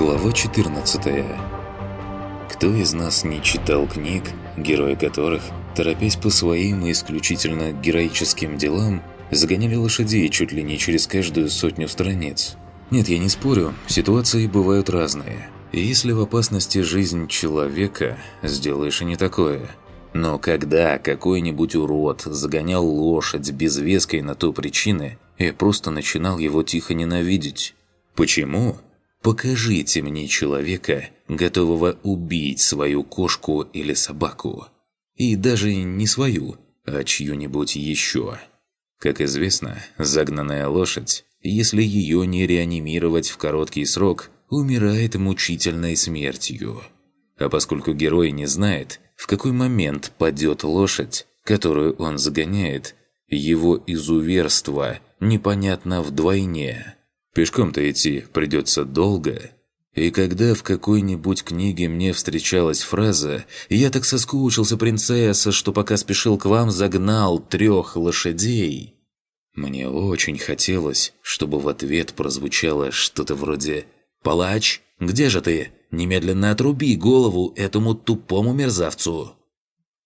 Глава 14 Кто из нас не читал книг, герои которых, торопясь по своим и исключительно героическим делам, загоняли лошадей чуть ли не через каждую сотню страниц? Нет, я не спорю, ситуации бывают разные. И если в опасности жизнь человека, сделаешь и не такое. Но когда какой-нибудь урод загонял лошадь без веской на то причины, я просто начинал его тихо ненавидеть. Почему? Покажите мне человека, готового убить свою кошку или собаку. И даже не свою, а чью-нибудь еще. Как известно, загнанная лошадь, если ее не реанимировать в короткий срок, умирает мучительной смертью. А поскольку герой не знает, в какой момент падет лошадь, которую он загоняет, его изуверство непонятно вдвойне – Пешком-то идти придется долго. И когда в какой-нибудь книге мне встречалась фраза «Я так соскучился, принцесса, что пока спешил к вам, загнал трех лошадей», мне очень хотелось, чтобы в ответ прозвучало что-то вроде «Палач, где же ты? Немедленно отруби голову этому тупому мерзавцу!»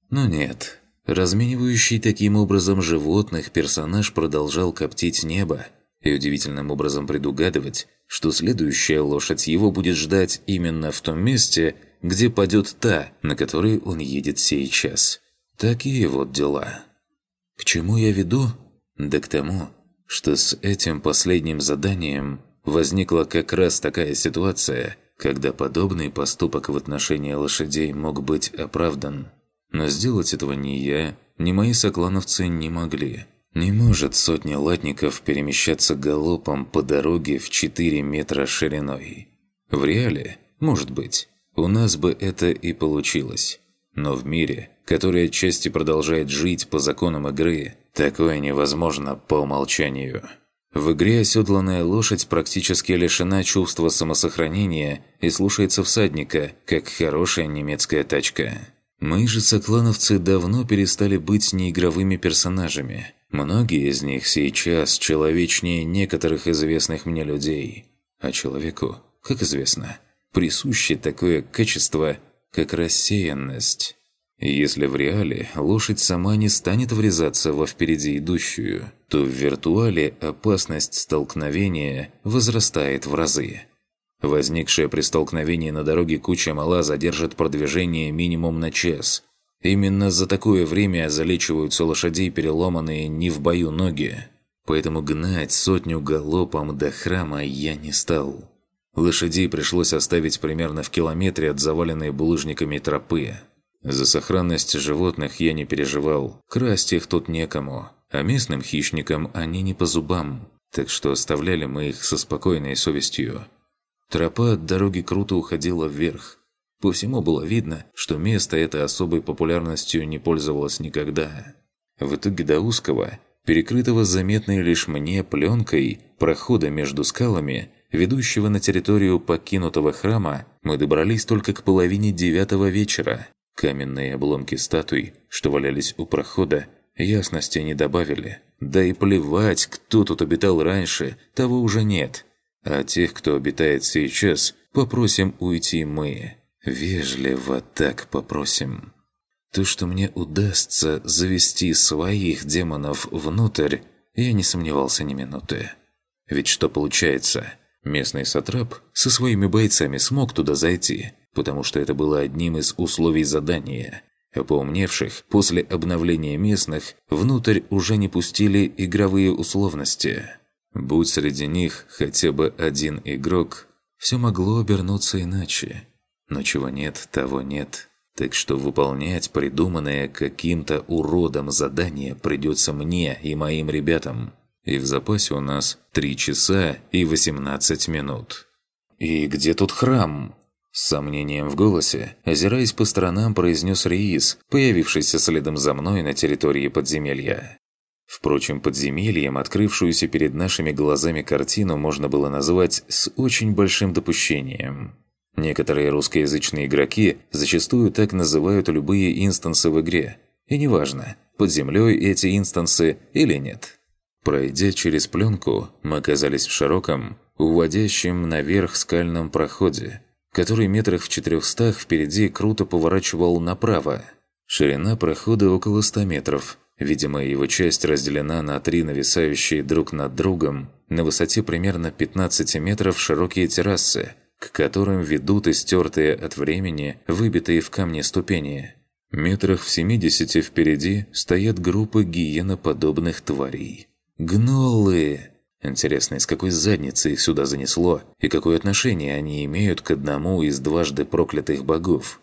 Но нет, разменивающий таким образом животных персонаж продолжал коптить небо, и удивительным образом предугадывать, что следующая лошадь его будет ждать именно в том месте, где падет та, на которой он едет сейчас. Такие вот дела. К чему я веду? Да к тому, что с этим последним заданием возникла как раз такая ситуация, когда подобный поступок в отношении лошадей мог быть оправдан. Но сделать этого ни я, ни мои соклановцы не могли. Не может сотня латников перемещаться галопом по дороге в 4 метра шириной. В реале, может быть, у нас бы это и получилось. Но в мире, который отчасти продолжает жить по законам игры, такое невозможно по умолчанию. В игре оседланная лошадь практически лишена чувства самосохранения и слушается всадника, как хорошая немецкая тачка. Мы же соклановцы давно перестали быть неигровыми персонажами – Многие из них сейчас человечнее некоторых известных мне людей. А человеку, как известно, присуще такое качество, как рассеянность. Если в реале лошадь сама не станет врезаться во впереди идущую, то в виртуале опасность столкновения возрастает в разы. Возникшее при столкновении на дороге куча мала задержит продвижение минимум на час – Именно за такое время залечиваются лошадей переломанные не в бою ноги. Поэтому гнать сотню галопом до храма я не стал. Лошадей пришлось оставить примерно в километре от заваленной булыжниками тропы. За сохранность животных я не переживал, красть их тут некому, а местным хищникам они не по зубам, так что оставляли мы их со спокойной совестью. Тропа от дороги круто уходила вверх, по всему было видно, что место это особой популярностью не пользовалось никогда. В итоге до узкого, перекрытого заметной лишь мне пленкой прохода между скалами, ведущего на территорию покинутого храма, мы добрались только к половине девятого вечера. Каменные обломки статуй, что валялись у прохода, ясности не добавили. Да и плевать, кто тут обитал раньше, того уже нет. А тех, кто обитает сейчас, попросим уйти мы. Вежливо так попросим. То, что мне удастся завести своих демонов внутрь, я не сомневался ни минуты. Ведь что получается? Местный сатрап со своими бойцами смог туда зайти, потому что это было одним из условий задания. А поумневших, после обновления местных, внутрь уже не пустили игровые условности. Будь среди них хотя бы один игрок, все могло обернуться иначе. Но чего нет, того нет. Так что выполнять придуманное каким-то уродом задание придется мне и моим ребятам. И в запасе у нас 3 часа и 18 минут. «И где тут храм?» С сомнением в голосе, озираясь по сторонам, произнес Риис, появившийся следом за мной на территории подземелья. Впрочем, подземельем открывшуюся перед нашими глазами картину можно было назвать с очень большим допущением. Некоторые русскоязычные игроки зачастую так называют любые инстансы в игре. И неважно, под землей эти инстансы или нет. Пройдя через пленку, мы оказались в широком, уводящем наверх скальном проходе, который метрах в четырехстах впереди круто поворачивал направо. Ширина прохода около 100 метров. Видимо, его часть разделена на три нависающие друг над другом на высоте примерно 15 метров широкие террасы, к которым ведут истертые от времени, выбитые в камне ступени. Метрах в 70 впереди стоят группы гиеноподобных тварей. Гнолы! Интересно, из какой задницы их сюда занесло, и какое отношение они имеют к одному из дважды проклятых богов?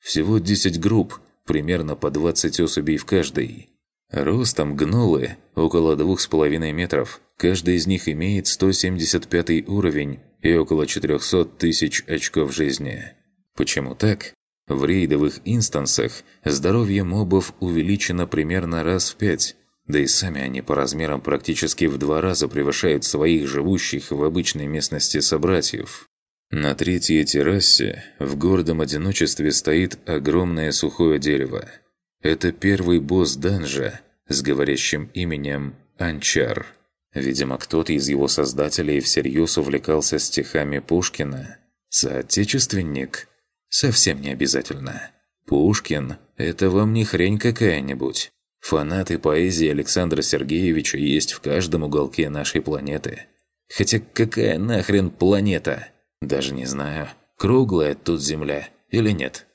Всего 10 групп, примерно по 20 особей в каждой. Ростом гнолы около 2,5 метров. Каждый из них имеет 175 уровень и около 400 тысяч очков жизни. Почему так? В рейдовых инстансах здоровье мобов увеличено примерно раз в пять, да и сами они по размерам практически в два раза превышают своих живущих в обычной местности собратьев. На третьей террасе в гордом одиночестве стоит огромное сухое дерево. Это первый босс данжа с говорящим именем Анчар. Видимо, кто-то из его создателей всерьез увлекался стихами Пушкина. Соотечественник? Совсем не обязательно. Пушкин – это вам не хрень какая-нибудь. Фанаты поэзии Александра Сергеевича есть в каждом уголке нашей планеты. Хотя какая нахрен планета? Даже не знаю, круглая тут Земля или нет.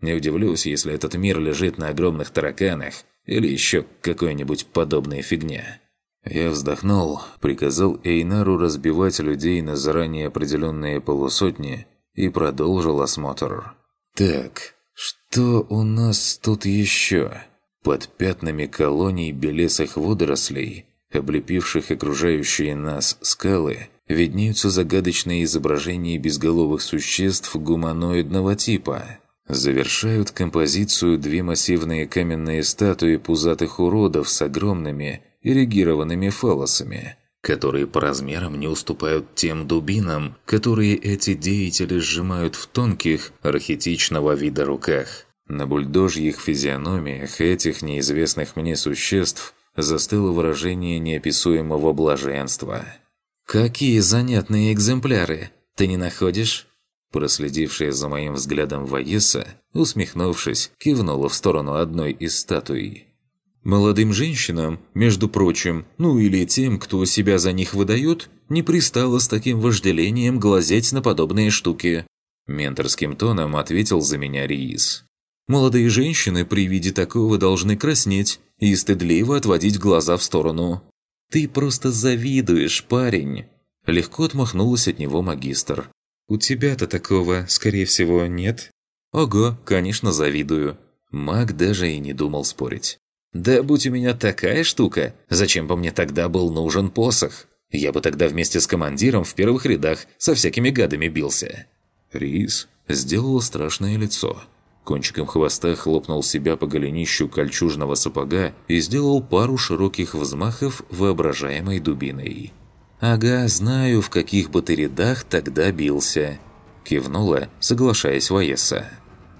Не удивлюсь, если этот мир лежит на огромных тараканах или еще какой-нибудь подобной фигня. Я вздохнул, приказал Эйнару разбивать людей на заранее определенные полусотни и продолжил осмотр. «Так, что у нас тут еще?» Под пятнами колоний белесых водорослей, облепивших окружающие нас скалы, виднеются загадочные изображения безголовых существ гуманоидного типа. Завершают композицию две массивные каменные статуи пузатых уродов с огромными эрегированными фалосами – которые по размерам не уступают тем дубинам, которые эти деятели сжимают в тонких, архетичного вида руках. На бульдожьих физиономиях этих неизвестных мне существ застыло выражение неописуемого блаженства. «Какие занятные экземпляры! Ты не находишь?» Проследившая за моим взглядом Ваеса, усмехнувшись, кивнула в сторону одной из статуй. Молодым женщинам, между прочим, ну или тем, кто себя за них выдает, не пристало с таким вожделением глазеть на подобные штуки. Менторским тоном ответил за меня Риис. Молодые женщины при виде такого должны краснеть и стыдливо отводить глаза в сторону. «Ты просто завидуешь, парень!» Легко отмахнулась от него магистр. «У тебя-то такого, скорее всего, нет?» «Ого, конечно, завидую». Маг даже и не думал спорить. Да будь у меня такая штука, зачем бы мне тогда был нужен посох? Я бы тогда вместе с командиром в первых рядах со всякими гадами бился. Рис сделал страшное лицо. Кончиком хвоста хлопнул себя по голенищу кольчужного сапога и сделал пару широких взмахов воображаемой дубиной. «Ага, знаю, в каких бы ты рядах тогда бился», – кивнула, соглашаясь Ваеса.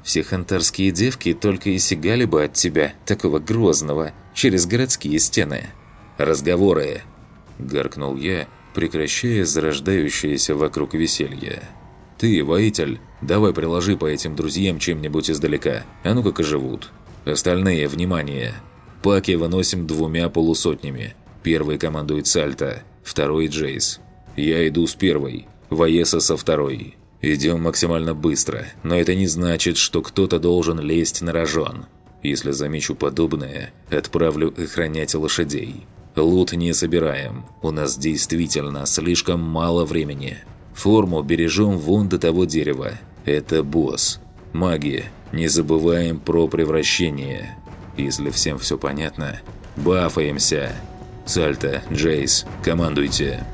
Все хантарские девки только и сигали бы от тебя, такого грозного, через городские стены. «Разговоры!» – гаркнул я, прекращая зарождающееся вокруг веселье. «Ты, воитель, давай приложи по этим друзьям чем-нибудь издалека, а ну как и живут. Остальные, внимание! Паки выносим двумя полусотнями. Первый командует Сальто, второй – Джейс. Я иду с первой, Ваеса со второй». Идем максимально быстро, но это не значит, что кто-то должен лезть на рожон. Если замечу подобное, отправлю охранять лошадей. Лут не собираем, у нас действительно слишком мало времени. Форму бережем вон до того дерева. Это босс. Маги, не забываем про превращение. Если всем все понятно, бафаемся. Сальто, Джейс, командуйте.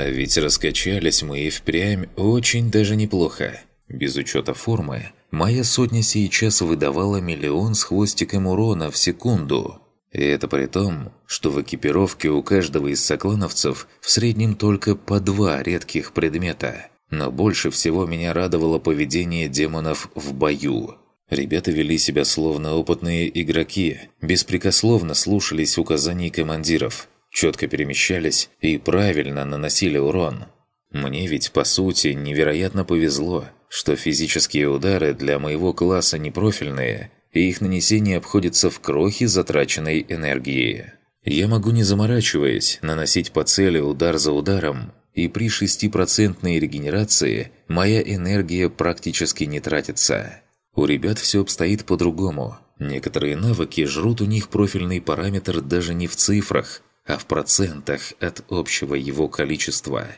А ведь раскачались мы и впрямь очень даже неплохо. Без учета формы, моя сотня сейчас выдавала миллион с хвостиком урона в секунду. И это при том, что в экипировке у каждого из соклановцев в среднем только по два редких предмета. Но больше всего меня радовало поведение демонов в бою. Ребята вели себя словно опытные игроки, беспрекословно слушались указаний командиров, четко перемещались и правильно наносили урон. Мне ведь, по сути, невероятно повезло, что физические удары для моего класса непрофильные, и их нанесение обходится в крохи затраченной энергии. Я могу, не заморачиваясь, наносить по цели удар за ударом, и при 6% регенерации моя энергия практически не тратится. У ребят все обстоит по-другому. Некоторые навыки жрут у них профильный параметр даже не в цифрах, а в процентах от общего его количества.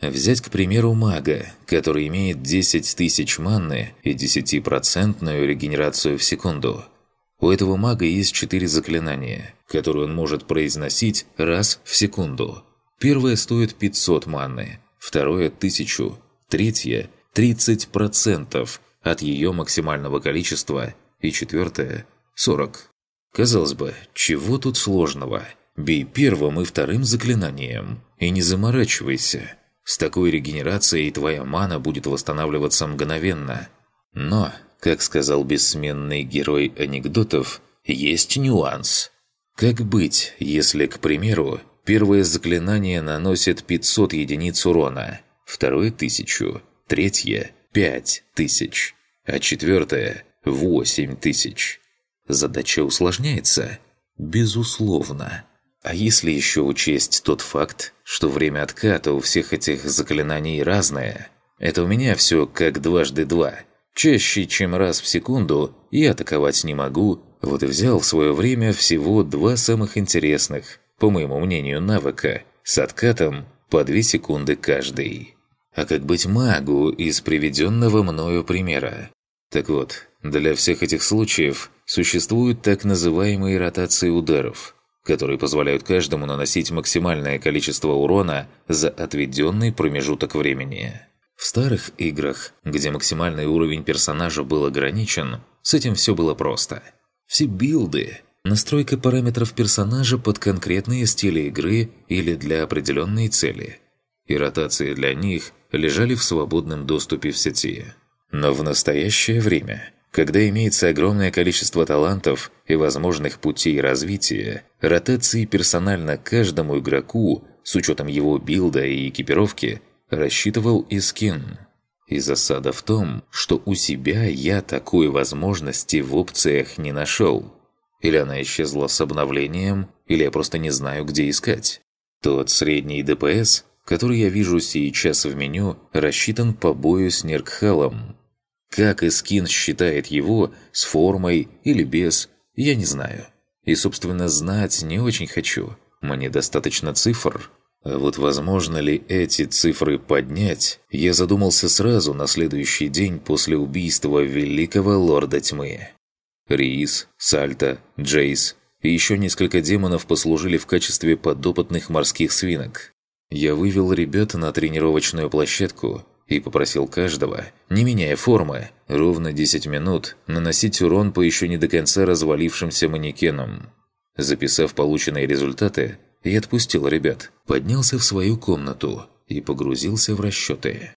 Взять, к примеру, мага, который имеет 10 тысяч манны и 10% регенерацию в секунду. У этого мага есть 4 заклинания, которые он может произносить раз в секунду. Первое стоит 500 манны, второе – 1000, третье – 30% от ее максимального количества и четвертое – 40. Казалось бы, чего тут сложного? Бей первым и вторым заклинанием, и не заморачивайся. С такой регенерацией твоя мана будет восстанавливаться мгновенно. Но, как сказал бессменный герой анекдотов, есть нюанс. Как быть, если, к примеру, первое заклинание наносит 500 единиц урона, второе – 1000, третье – 5000, а четвертое – 8000? Задача усложняется? Безусловно. А если еще учесть тот факт, что время отката у всех этих заклинаний разное, это у меня все как дважды два. Чаще, чем раз в секунду, я атаковать не могу, вот и взял в свое время всего два самых интересных, по моему мнению, навыка, с откатом по 2 секунды каждый. А как быть магу из приведенного мною примера? Так вот, для всех этих случаев существуют так называемые ротации ударов – которые позволяют каждому наносить максимальное количество урона за отведенный промежуток времени. В старых играх, где максимальный уровень персонажа был ограничен, с этим все было просто. Все билды – настройка параметров персонажа под конкретные стили игры или для определенной цели. И ротации для них лежали в свободном доступе в сети. Но в настоящее время – когда имеется огромное количество талантов и возможных путей развития, ротации персонально каждому игроку, с учетом его билда и экипировки, рассчитывал и скин. И засада в том, что у себя я такой возможности в опциях не нашел. Или она исчезла с обновлением, или я просто не знаю, где искать. Тот средний ДПС, который я вижу сейчас в меню, рассчитан по бою с Неркхалом, как Искин считает его, с формой или без, я не знаю. И, собственно, знать не очень хочу. Мне достаточно цифр. А вот возможно ли эти цифры поднять, я задумался сразу на следующий день после убийства великого лорда тьмы. Рис, Сальта, Джейс и еще несколько демонов послужили в качестве подопытных морских свинок. Я вывел ребят на тренировочную площадку и попросил каждого, не меняя формы, ровно 10 минут наносить урон по еще не до конца развалившимся манекенам. Записав полученные результаты, я отпустил ребят, поднялся в свою комнату и погрузился в расчеты.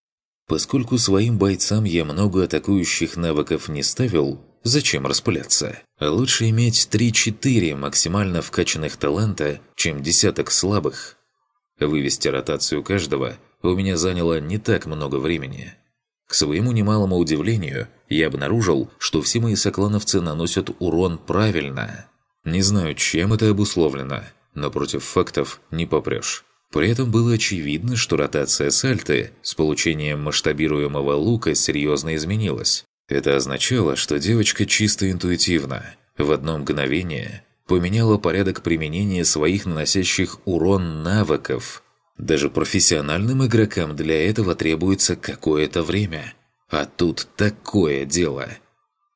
Поскольку своим бойцам я много атакующих навыков не ставил, зачем распыляться? Лучше иметь 3-4 максимально вкачанных таланта, чем десяток слабых. Вывести ротацию каждого – у меня заняло не так много времени. К своему немалому удивлению, я обнаружил, что все мои соклановцы наносят урон правильно. Не знаю, чем это обусловлено, но против фактов не попрешь. При этом было очевидно, что ротация сальты с получением масштабируемого лука серьезно изменилась. Это означало, что девочка чисто интуитивно, в одно мгновение, поменяла порядок применения своих наносящих урон навыков – даже профессиональным игрокам для этого требуется какое-то время. А тут такое дело.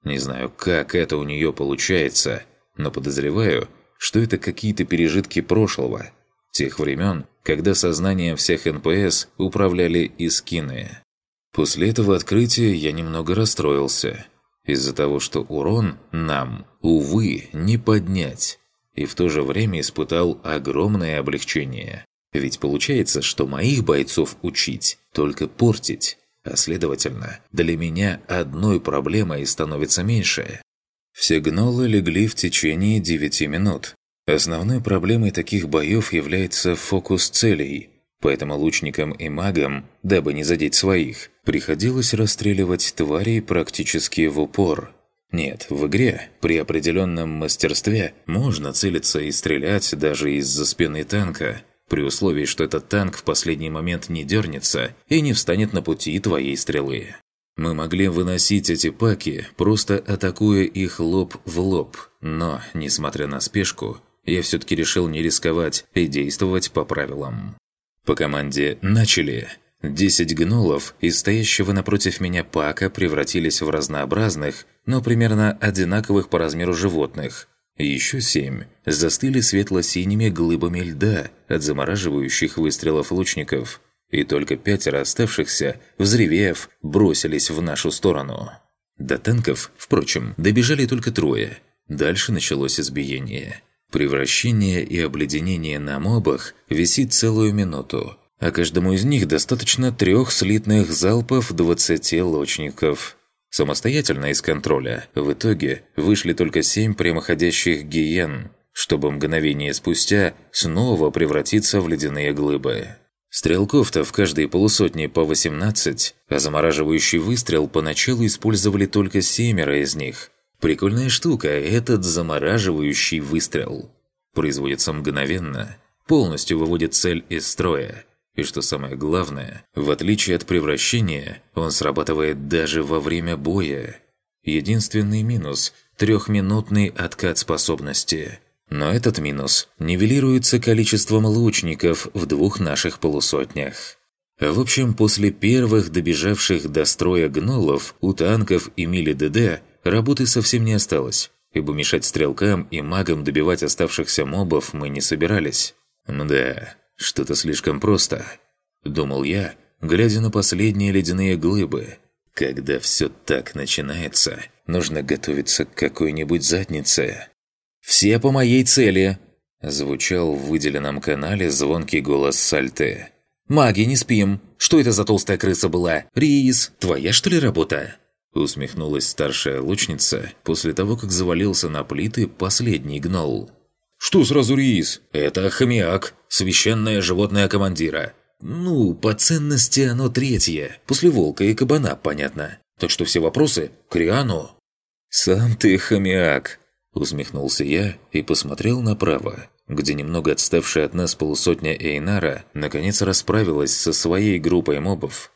Не знаю, как это у нее получается, но подозреваю, что это какие-то пережитки прошлого. Тех времен, когда сознанием всех НПС управляли искины. После этого открытия я немного расстроился. Из-за того, что урон нам, увы, не поднять. И в то же время испытал огромное облегчение. Ведь получается, что моих бойцов учить, только портить. а следовательно, для меня одной проблемой становится меньше. Гнолы легли в течение 9 минут. Основной проблемой таких боев является фокус целей, поэтому лучникам и магам, дабы не задеть своих, приходилось расстреливать тварей практически в упор. Нет, в игре при определенном мастерстве можно целиться и стрелять даже из-за спины танка, при условии, что этот танк в последний момент не дернется и не встанет на пути твоей стрелы. Мы могли выносить эти паки, просто атакуя их лоб в лоб, но, несмотря на спешку, я все-таки решил не рисковать и действовать по правилам. По команде «Начали!» Десять гнолов из стоящего напротив меня пака превратились в разнообразных, но примерно одинаковых по размеру животных. Еще семь застыли светло-синими глыбами льда от замораживающих выстрелов лучников. И только пятеро оставшихся, взревев, бросились в нашу сторону. До танков, впрочем, добежали только трое. Дальше началось избиение. Превращение и обледенение на мобах висит целую минуту, а каждому из них достаточно трех слитных залпов 20 лучников. Самостоятельно из контроля в итоге вышли только семь прямоходящих гиен, чтобы мгновение спустя снова превратиться в ледяные глыбы. Стрелков-то в каждой полусотне по 18, а замораживающий выстрел поначалу использовали только семеро из них, Прикольная штука – этот замораживающий выстрел. Производится мгновенно, полностью выводит цель из строя. И что самое главное, в отличие от превращения, он срабатывает даже во время боя. Единственный минус – трехминутный откат способности. Но этот минус нивелируется количеством лучников в двух наших полусотнях. В общем, после первых добежавших до строя гнолов у танков и мили ДД – Работы совсем не осталось, ибо мешать стрелкам и магам добивать оставшихся мобов мы не собирались. Ну да, что-то слишком просто. Думал я, глядя на последние ледяные глыбы. Когда все так начинается, нужно готовиться к какой-нибудь заднице. «Все по моей цели!» Звучал в выделенном канале звонкий голос Сальты. «Маги, не спим! Что это за толстая крыса была? Рис, твоя что ли работа?» Усмехнулась старшая лучница после того, как завалился на плиты последний гнол. «Что сразу рис? Это хомяк, священное животное командира. Ну, по ценности оно третье, после волка и кабана, понятно. Так что все вопросы к Риану». «Сам ты хомяк», – усмехнулся я и посмотрел направо, где немного отставшая от нас полусотня Эйнара наконец расправилась со своей группой мобов.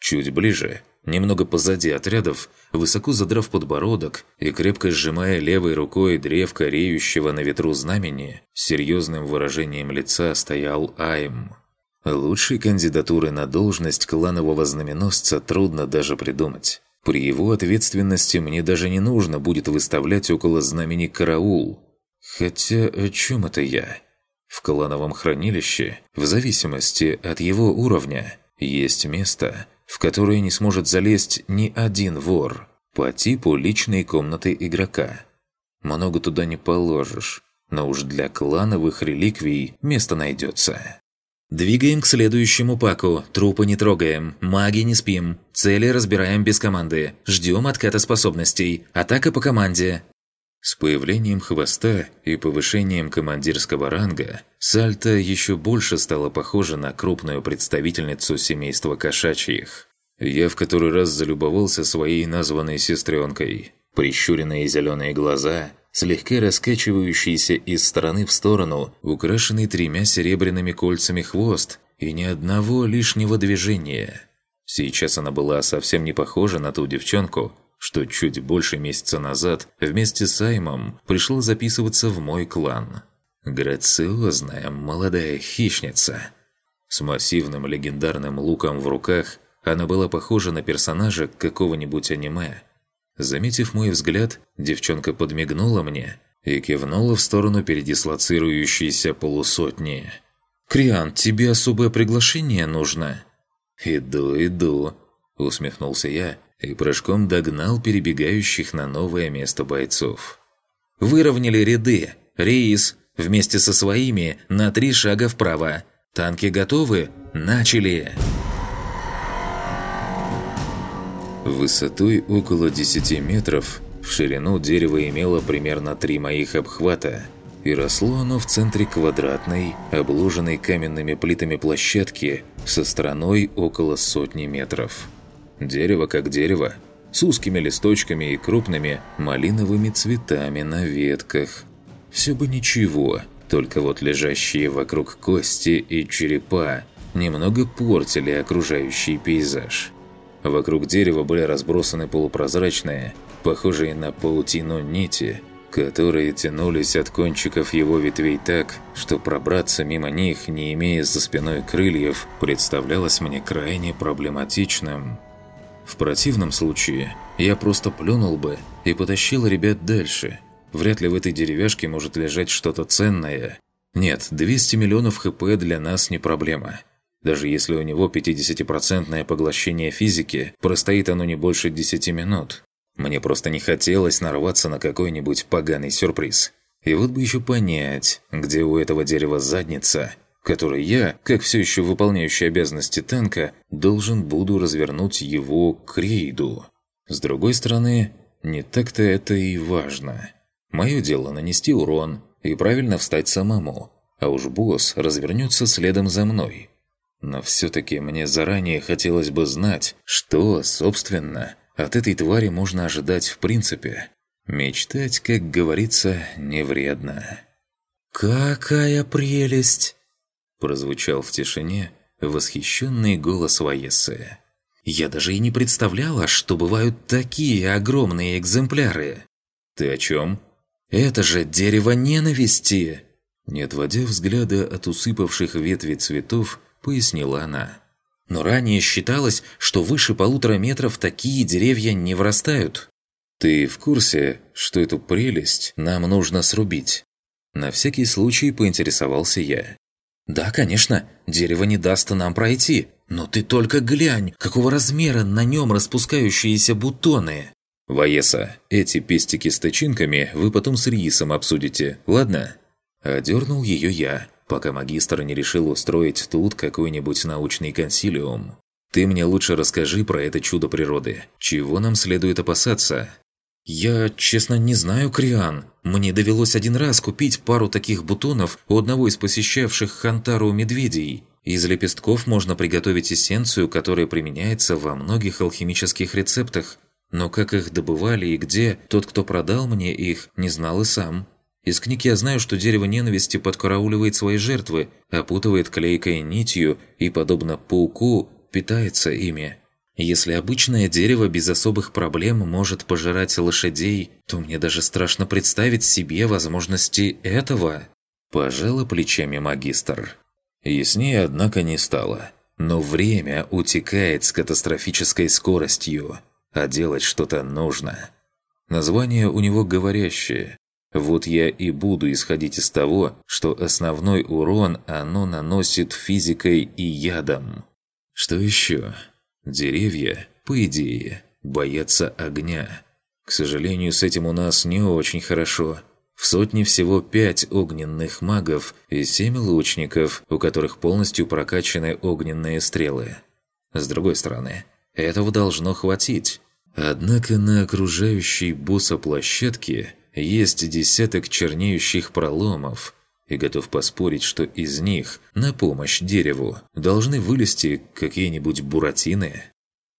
Чуть ближе – немного позади отрядов, высоко задрав подбородок и крепко сжимая левой рукой древко реющего на ветру знамени, серьезным выражением лица стоял Айм. Лучшей кандидатуры на должность кланового знаменосца трудно даже придумать. При его ответственности мне даже не нужно будет выставлять около знамени караул. Хотя о чем это я? В клановом хранилище, в зависимости от его уровня, есть место, в которое не сможет залезть ни один вор, по типу личной комнаты игрока. Много туда не положишь, но уж для клановых реликвий место найдется. Двигаем к следующему паку. Трупы не трогаем. Маги не спим. Цели разбираем без команды. Ждем отката способностей. Атака по команде. С появлением хвоста и повышением командирского ранга Сальта еще больше стала похожа на крупную представительницу семейства кошачьих. Я в который раз залюбовался своей названной сестренкой. Прищуренные зеленые глаза, слегка раскачивающийся из стороны в сторону, украшенный тремя серебряными кольцами хвост и ни одного лишнего движения. Сейчас она была совсем не похожа на ту девчонку, что чуть больше месяца назад вместе с Аймом пришла записываться в мой клан. Грациозная молодая хищница. С массивным легендарным луком в руках она была похожа на персонажа какого-нибудь аниме. Заметив мой взгляд, девчонка подмигнула мне и кивнула в сторону передислоцирующейся полусотни. «Криан, тебе особое приглашение нужно?» «Иду, иду», – усмехнулся я и прыжком догнал перебегающих на новое место бойцов. Выровняли ряды. Рейс вместе со своими на три шага вправо. Танки готовы? Начали! Высотой около 10 метров, в ширину дерево имело примерно три моих обхвата, и росло оно в центре квадратной, обложенной каменными плитами площадки со стороной около сотни метров. Дерево как дерево, с узкими листочками и крупными малиновыми цветами на ветках. Все бы ничего, только вот лежащие вокруг кости и черепа немного портили окружающий пейзаж. Вокруг дерева были разбросаны полупрозрачные, похожие на паутину нити, которые тянулись от кончиков его ветвей так, что пробраться мимо них, не имея за спиной крыльев, представлялось мне крайне проблематичным. В противном случае я просто плюнул бы и потащил ребят дальше. Вряд ли в этой деревяшке может лежать что-то ценное. Нет, 200 миллионов хп для нас не проблема. Даже если у него 50% поглощение физики, простоит оно не больше 10 минут. Мне просто не хотелось нарваться на какой-нибудь поганый сюрприз. И вот бы еще понять, где у этого дерева задница, которой я, как все еще выполняющий обязанности танка, должен буду развернуть его к рейду. С другой стороны, не так-то это и важно. Мое дело нанести урон и правильно встать самому, а уж босс развернется следом за мной. Но все-таки мне заранее хотелось бы знать, что, собственно, от этой твари можно ожидать в принципе. Мечтать, как говорится, не вредно. «Какая прелесть!» Прозвучал в тишине восхищенный голос Ваессы. «Я даже и не представляла, что бывают такие огромные экземпляры!» «Ты о чем?» «Это же дерево ненависти!» Не отводя взгляда от усыпавших ветви цветов, пояснила она. Но ранее считалось, что выше полутора метров такие деревья не вырастают. Ты в курсе, что эту прелесть нам нужно срубить? На всякий случай поинтересовался я. Да, конечно, дерево не даст нам пройти. Но ты только глянь, какого размера на нем распускающиеся бутоны. Ваеса, эти пестики с тычинками вы потом с рисом обсудите, ладно? Одернул ее я, пока магистр не решил устроить тут какой-нибудь научный консилиум. Ты мне лучше расскажи про это чудо природы. Чего нам следует опасаться?» «Я, честно, не знаю, Криан. Мне довелось один раз купить пару таких бутонов у одного из посещавших Хантару медведей. Из лепестков можно приготовить эссенцию, которая применяется во многих алхимических рецептах. Но как их добывали и где, тот, кто продал мне их, не знал и сам. Из книг я знаю, что дерево ненависти подкарауливает свои жертвы, опутывает клейкой нитью и, подобно пауку, питается ими. Если обычное дерево без особых проблем может пожирать лошадей, то мне даже страшно представить себе возможности этого. Пожала плечами магистр. Яснее, однако, не стало. Но время утекает с катастрофической скоростью, а делать что-то нужно. Название у него говорящее, вот я и буду исходить из того, что основной урон оно наносит физикой и ядом. Что еще? Деревья, по идее, боятся огня. К сожалению, с этим у нас не очень хорошо. В сотне всего пять огненных магов и семь лучников, у которых полностью прокачаны огненные стрелы. С другой стороны, этого должно хватить. Однако на окружающей босса есть десяток чернеющих проломов, и готов поспорить, что из них на помощь дереву должны вылезти какие-нибудь буратины.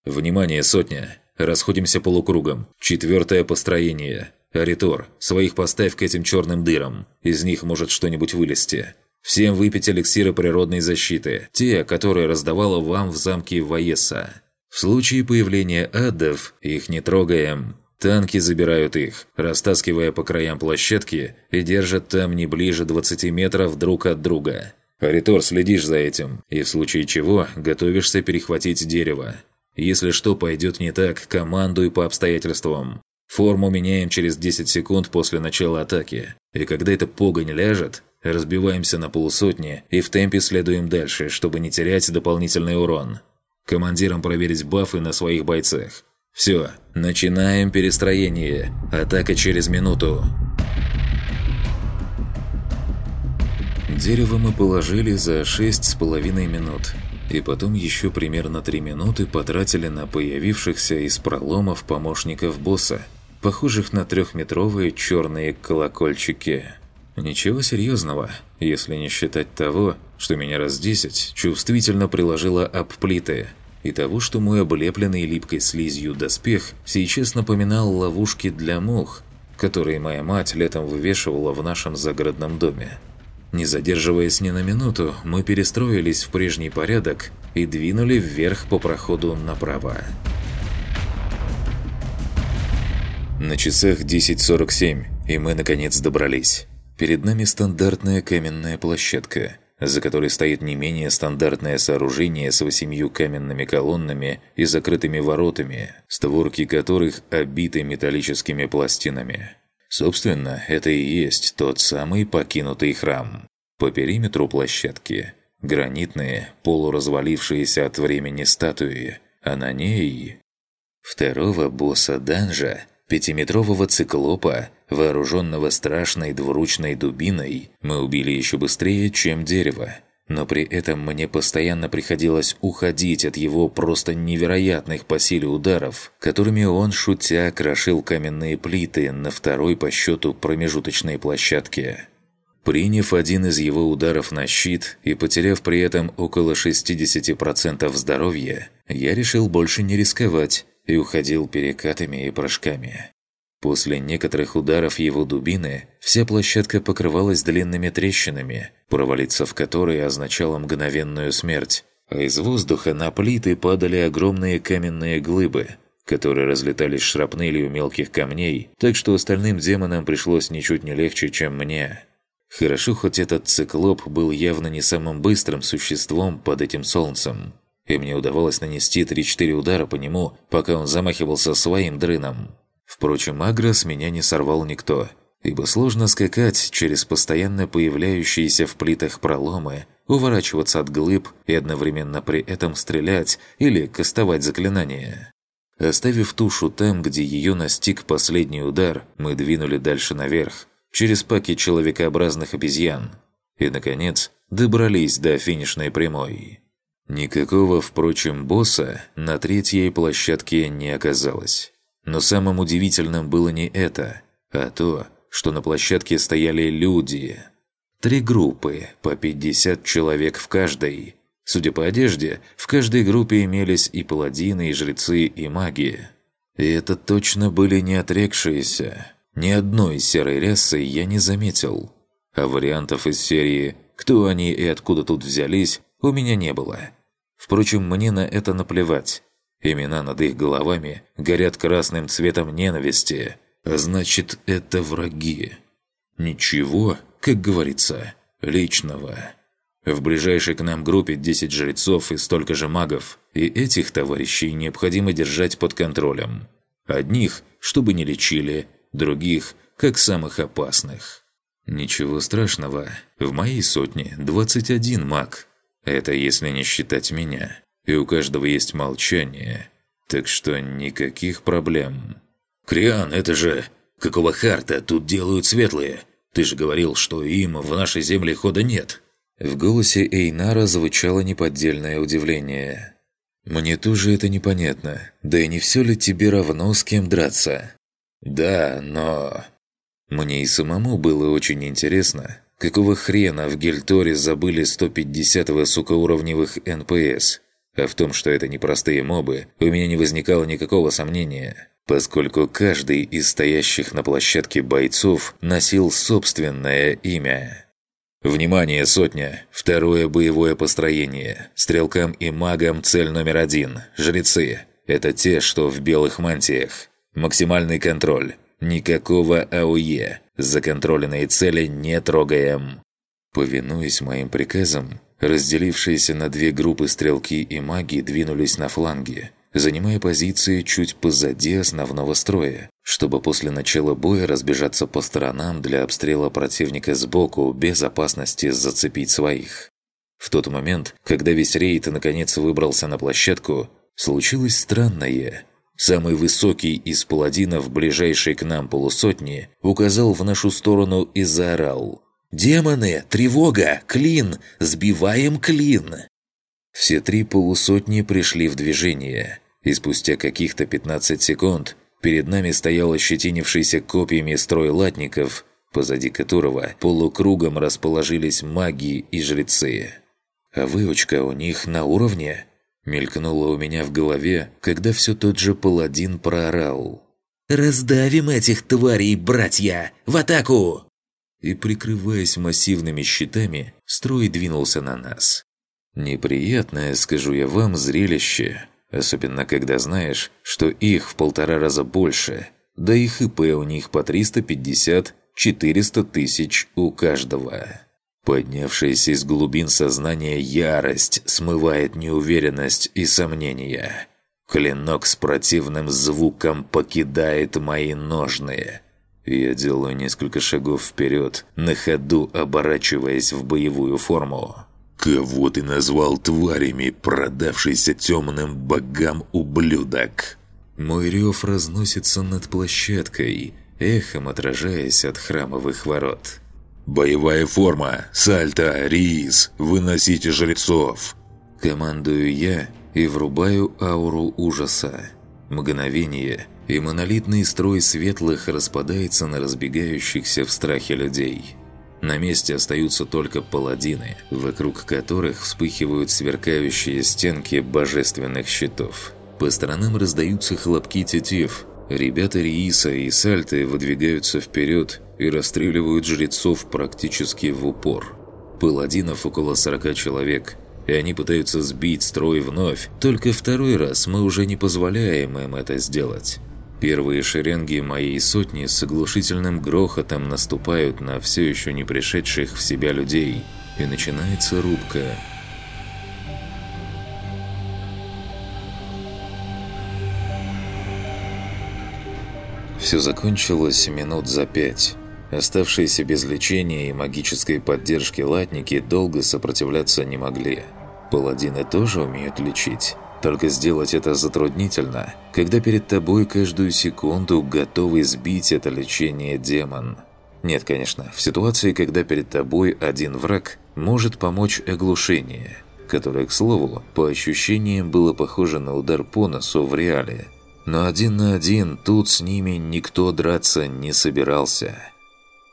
Внимание, сотня! Расходимся полукругом. Четвертое построение. Аритор, своих поставь к этим черным дырам. Из них может что-нибудь вылезти. Всем выпить эликсиры природной защиты, те, которые раздавала вам в замке Ваеса. В случае появления адов их не трогаем. Танки забирают их, растаскивая по краям площадки и держат там не ближе 20 метров друг от друга. Аритор, следишь за этим, и в случае чего готовишься перехватить дерево. Если что пойдет не так, командуй по обстоятельствам. Форму меняем через 10 секунд после начала атаки. И когда эта погонь ляжет, разбиваемся на полусотни и в темпе следуем дальше, чтобы не терять дополнительный урон. Командирам проверить бафы на своих бойцах. Все, начинаем перестроение. Атака через минуту. Дерево мы положили за шесть с половиной минут. И потом еще примерно три минуты потратили на появившихся из проломов помощников босса, похожих на трехметровые черные колокольчики. Ничего серьезного, если не считать того, что меня раз десять чувствительно приложило об плиты, и того, что мой облепленный липкой слизью доспех сейчас напоминал ловушки для мух, которые моя мать летом вывешивала в нашем загородном доме. Не задерживаясь ни на минуту, мы перестроились в прежний порядок и двинули вверх по проходу направо. На часах 10.47, и мы наконец добрались. Перед нами стандартная каменная площадка, за которой стоит не менее стандартное сооружение с восемью каменными колоннами и закрытыми воротами, створки которых обиты металлическими пластинами. Собственно, это и есть тот самый покинутый храм. По периметру площадки гранитные, полуразвалившиеся от времени статуи, а на ней... Второго босса данжа, пятиметрового циклопа, вооруженного страшной двуручной дубиной, мы убили еще быстрее, чем дерево. Но при этом мне постоянно приходилось уходить от его просто невероятных по силе ударов, которыми он, шутя, крошил каменные плиты на второй по счету промежуточной площадке. Приняв один из его ударов на щит и потеряв при этом около 60% здоровья, я решил больше не рисковать и уходил перекатами и прыжками. После некоторых ударов его дубины вся площадка покрывалась длинными трещинами, провалиться в которые означало мгновенную смерть, а из воздуха на плиты падали огромные каменные глыбы, которые разлетались шрапнелью мелких камней, так что остальным демонам пришлось ничуть не легче, чем мне. Хорошо, хоть этот циклоп был явно не самым быстрым существом под этим солнцем, и мне удавалось нанести 3-4 удара по нему, пока он замахивался своим дрыном. Впрочем, агро меня не сорвал никто, ибо сложно скакать через постоянно появляющиеся в плитах проломы, уворачиваться от глыб и одновременно при этом стрелять или кастовать заклинания. Оставив тушу там, где ее настиг последний удар, мы двинули дальше наверх, через паки человекообразных обезьян. И, наконец, добрались до финишной прямой. Никакого, впрочем, босса на третьей площадке не оказалось. Но самым удивительным было не это, а то, что на площадке стояли люди. Три группы, по 50 человек в каждой. Судя по одежде, в каждой группе имелись и паладины, и жрецы, и маги. И это точно были не отрекшиеся. Ни одной серой рясы я не заметил. А вариантов из серии «Кто они и откуда тут взялись?» У меня не было. Впрочем, мне на это наплевать. Имена над их головами горят красным цветом ненависти. Значит, это враги. Ничего, как говорится, личного. В ближайшей к нам группе 10 жрецов и столько же магов, и этих товарищей необходимо держать под контролем. Одних, чтобы не лечили, других, как самых опасных. Ничего страшного, в моей сотне 21 маг. Это если не считать меня и у каждого есть молчание, так что никаких проблем. «Криан, это же... Какого харта тут делают светлые? Ты же говорил, что им в нашей земле хода нет!» В голосе Эйнара звучало неподдельное удивление. «Мне тоже это непонятно. Да и не все ли тебе равно с кем драться?» «Да, но...» Мне и самому было очень интересно, какого хрена в Гельторе забыли 150 высокоуровневых НПС, а в том, что это непростые мобы, у меня не возникало никакого сомнения, поскольку каждый из стоящих на площадке бойцов носил собственное имя. Внимание, сотня! Второе боевое построение. Стрелкам и магам цель номер один. Жрецы. Это те, что в белых мантиях. Максимальный контроль. Никакого АУЕ. Законтроленные цели не трогаем. Повинуясь моим приказам, Разделившиеся на две группы стрелки и маги двинулись на фланги, занимая позиции чуть позади основного строя, чтобы после начала боя разбежаться по сторонам для обстрела противника сбоку без опасности зацепить своих. В тот момент, когда весь рейд наконец выбрался на площадку, случилось странное. Самый высокий из паладинов ближайшей к нам полусотни указал в нашу сторону и заорал – «Демоны! Тревога! Клин! Сбиваем клин!» Все три полусотни пришли в движение, и спустя каких-то 15 секунд перед нами стоял ощетинившийся копьями строй латников, позади которого полукругом расположились маги и жрецы. А выучка у них на уровне? Мелькнуло у меня в голове, когда все тот же паладин проорал. «Раздавим этих тварей, братья! В атаку!» И, прикрываясь массивными щитами, строй двинулся на нас. Неприятное, скажу я вам, зрелище, особенно когда знаешь, что их в полтора раза больше, да и ХП у них по 350-400 тысяч у каждого. Поднявшаяся из глубин сознания ярость смывает неуверенность и сомнения. Клинок с противным звуком покидает мои ножные. Я делаю несколько шагов вперед, на ходу оборачиваясь в боевую форму. «Кого ты назвал тварями, продавшийся темным богам ублюдок?» Мой рев разносится над площадкой, эхом отражаясь от храмовых ворот. «Боевая форма! Сальто! Риз! Выносите жрецов!» Командую я и врубаю ауру ужаса. Мгновение, и монолитный строй светлых распадается на разбегающихся в страхе людей. На месте остаются только паладины, вокруг которых вспыхивают сверкающие стенки божественных щитов. По сторонам раздаются хлопки тетив. Ребята Рииса и Сальты выдвигаются вперед и расстреливают жрецов практически в упор. Паладинов около 40 человек, и они пытаются сбить строй вновь, только второй раз мы уже не позволяем им это сделать. Первые шеренги моей сотни с оглушительным грохотом наступают на все еще не пришедших в себя людей, и начинается рубка. Все закончилось минут за пять. Оставшиеся без лечения и магической поддержки латники долго сопротивляться не могли. Паладины тоже умеют лечить. Только сделать это затруднительно, когда перед тобой каждую секунду готовый сбить это лечение демон. Нет, конечно, в ситуации, когда перед тобой один враг, может помочь оглушение, которое, к слову, по ощущениям было похоже на удар по носу в реале. Но один на один тут с ними никто драться не собирался.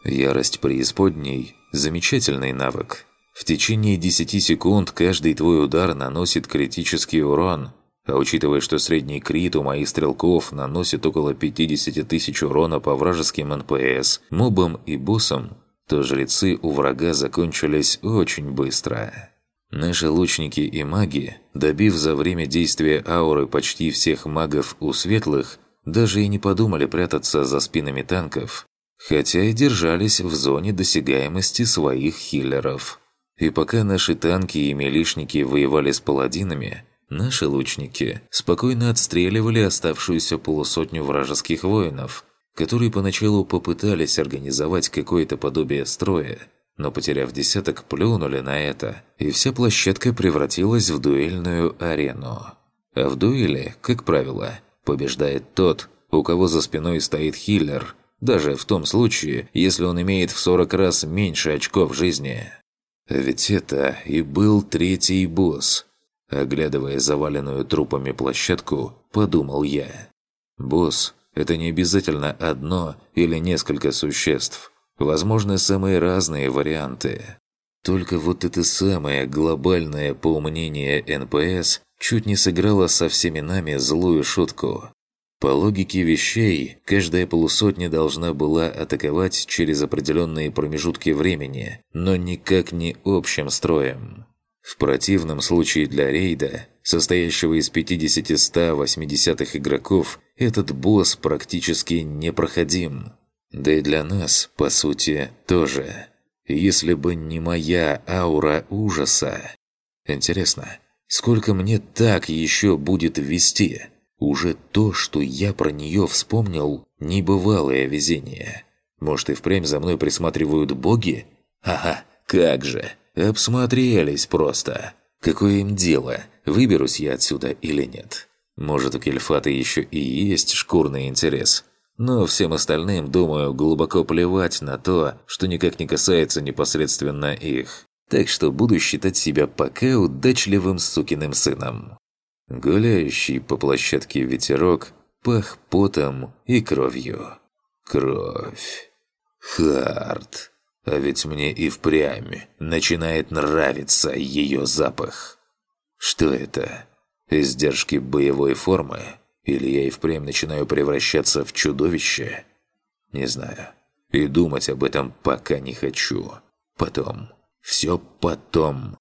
Ярость преисподней – замечательный навык. В течение 10 секунд каждый твой удар наносит критический урон, а учитывая, что средний крит у моих стрелков наносит около 50 тысяч урона по вражеским НПС, мобам и боссам, то жрецы у врага закончились очень быстро. Наши лучники и маги, добив за время действия ауры почти всех магов у светлых, даже и не подумали прятаться за спинами танков, хотя и держались в зоне досягаемости своих хиллеров. И пока наши танки и милишники воевали с паладинами, наши лучники спокойно отстреливали оставшуюся полусотню вражеских воинов, которые поначалу попытались организовать какое-то подобие строя, но потеряв десяток, плюнули на это, и вся площадка превратилась в дуэльную арену. А в дуэли, как правило, побеждает тот, у кого за спиной стоит хиллер – даже в том случае, если он имеет в 40 раз меньше очков жизни. Ведь это и был третий босс. Оглядывая заваленную трупами площадку, подумал я. Босс – это не обязательно одно или несколько существ. Возможны самые разные варианты. Только вот это самое глобальное поумнение НПС чуть не сыграло со всеми нами злую шутку. По логике вещей, каждая полусотня должна была атаковать через определенные промежутки времени, но никак не общим строем. В противном случае для рейда, состоящего из 50-180 игроков, этот босс практически непроходим. Да и для нас, по сути, тоже. Если бы не моя аура ужаса. Интересно, сколько мне так еще будет вести? Уже то, что я про нее вспомнил, небывалое везение. Может, и впрямь за мной присматривают боги? Ага, как же. Обсмотрелись просто. Какое им дело, выберусь я отсюда или нет? Может, у Кельфата еще и есть шкурный интерес. Но всем остальным, думаю, глубоко плевать на то, что никак не касается непосредственно их. так что буду считать себя пока удачливым сукиным сыном. Гуляющий по площадке ветерок пах потом и кровью. Кровь. Хард. А ведь мне и впрямь начинает нравиться ее запах. Что это? Издержки боевой формы? Или я и впрямь начинаю превращаться в чудовище? Не знаю. И думать об этом пока не хочу. Потом. Все потом.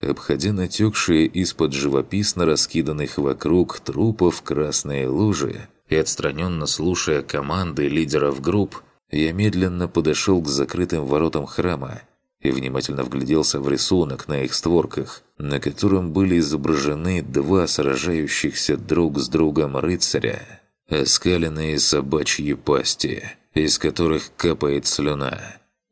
Обходя натекшие из-под живописно раскиданных вокруг трупов красные лужи и отстраненно слушая команды лидеров групп, я медленно подошел к закрытым воротам храма и внимательно вгляделся в рисунок на их створках, на котором были изображены два сражающихся друг с другом рыцаря, оскаленные собачьи пасти, из которых капает слюна,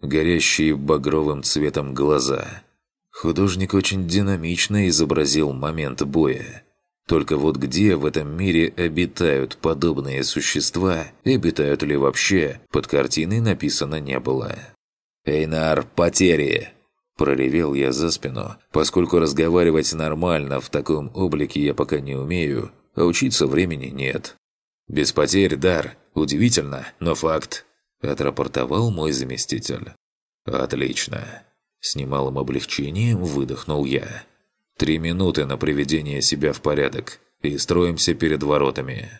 горящие багровым цветом глаза. Художник очень динамично изобразил момент боя. Только вот где в этом мире обитают подобные существа, и обитают ли вообще, под картиной написано не было. «Эйнар, потери!» Проревел я за спину, поскольку разговаривать нормально в таком облике я пока не умею, а учиться времени нет. «Без потерь, дар. Удивительно, но факт», – отрапортовал мой заместитель. «Отлично». С немалым облегчением выдохнул я. Три минуты на приведение себя в порядок. И строимся перед воротами.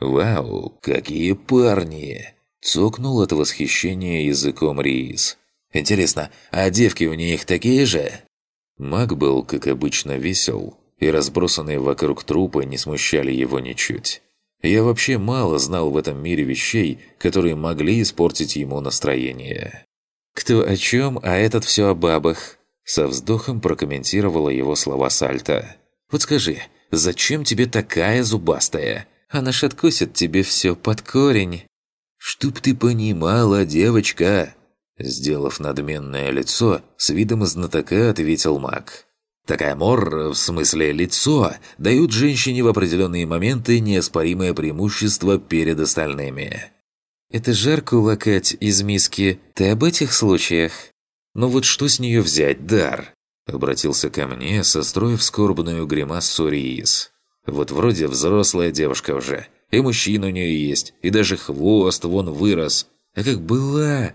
«Вау, какие парни!» Цокнул от восхищения языком Риис. «Интересно, а девки у них такие же?» Маг был, как обычно, весел, и разбросанные вокруг трупы не смущали его ничуть. Я вообще мало знал в этом мире вещей, которые могли испортить ему настроение. «Кто о чем, а этот все о бабах», со вздохом прокомментировала его слова Сальта. «Вот скажи, зачем тебе такая зубастая? Она ж откусит тебе все под корень». «Чтоб ты понимала, девочка!» Сделав надменное лицо, с видом знатока ответил маг. Такая мор, в смысле лицо, дают женщине в определенные моменты неоспоримое преимущество перед остальными. «Это жарко лакать из миски. Ты об этих случаях?» «Ну вот что с нее взять, дар?» Обратился ко мне, состроив скорбную гримасу Риис. «Вот вроде взрослая девушка уже, и мужчина у нее есть, и даже хвост вон вырос. А как была...»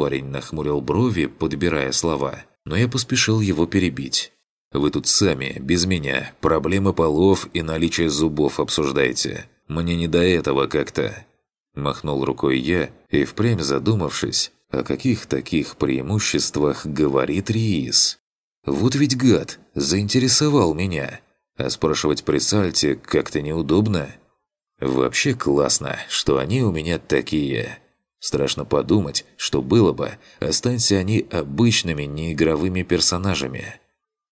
Парень нахмурил брови, подбирая слова, но я поспешил его перебить. «Вы тут сами, без меня, проблемы полов и наличие зубов обсуждаете. Мне не до этого как-то». Махнул рукой я и, впрямь задумавшись, о каких таких преимуществах говорит Риис? Вот ведь гад, заинтересовал меня. А спрашивать при сальте как-то неудобно. Вообще классно, что они у меня такие. Страшно подумать, что было бы, останься они обычными неигровыми персонажами.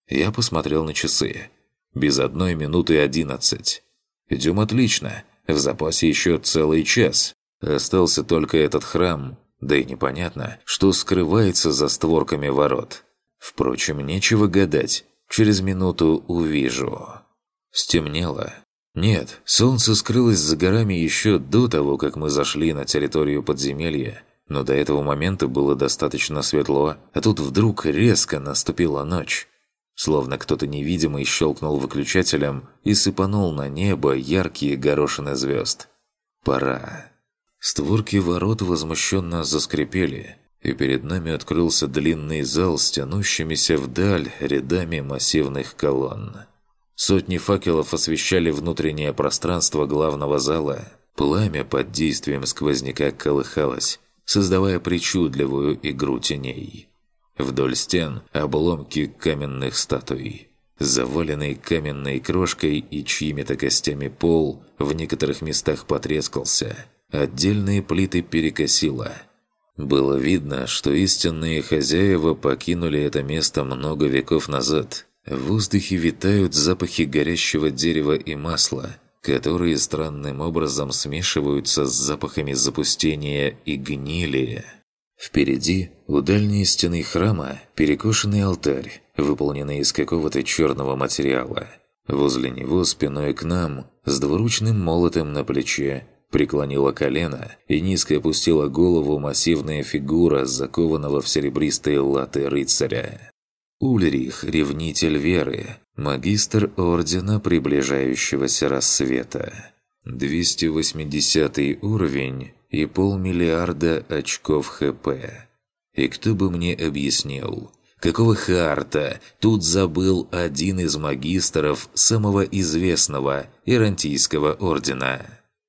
Я посмотрел на часы. Без одной минуты одиннадцать. Идем отлично. В запасе еще целый час. Остался только этот храм, да и непонятно, что скрывается за створками ворот. Впрочем, нечего гадать. Через минуту увижу. Стемнело. Нет, солнце скрылось за горами еще до того, как мы зашли на территорию подземелья. Но до этого момента было достаточно светло, а тут вдруг резко наступила ночь. Словно кто-то невидимый щелкнул выключателем и сыпанул на небо яркие горошины звезд. Пора. Створки ворот возмущенно заскрипели, и перед нами открылся длинный зал с тянущимися вдаль рядами массивных колонн. Сотни факелов освещали внутреннее пространство главного зала. Пламя под действием сквозняка колыхалось, создавая причудливую игру теней. Вдоль стен обломки каменных статуй. Заваленный каменной крошкой и чьими-то костями пол в некоторых местах потрескался – Отдельные плиты перекосило. Было видно, что истинные хозяева покинули это место много веков назад. В воздухе витают запахи горящего дерева и масла, которые странным образом смешиваются с запахами запустения и гнили. Впереди, у дальней стены храма, перекошенный алтарь, выполненный из какого-то черного материала. Возле него спиной к нам, с двуручным молотом на плече, преклонила колено и низко опустила голову массивная фигура закованного в серебристые латы рыцаря. Ульрих – ревнитель веры, магистр Ордена Приближающегося Рассвета. 280 уровень и полмиллиарда очков ХП. И кто бы мне объяснил, какого харта тут забыл один из магистров самого известного Ирантийского Ордена?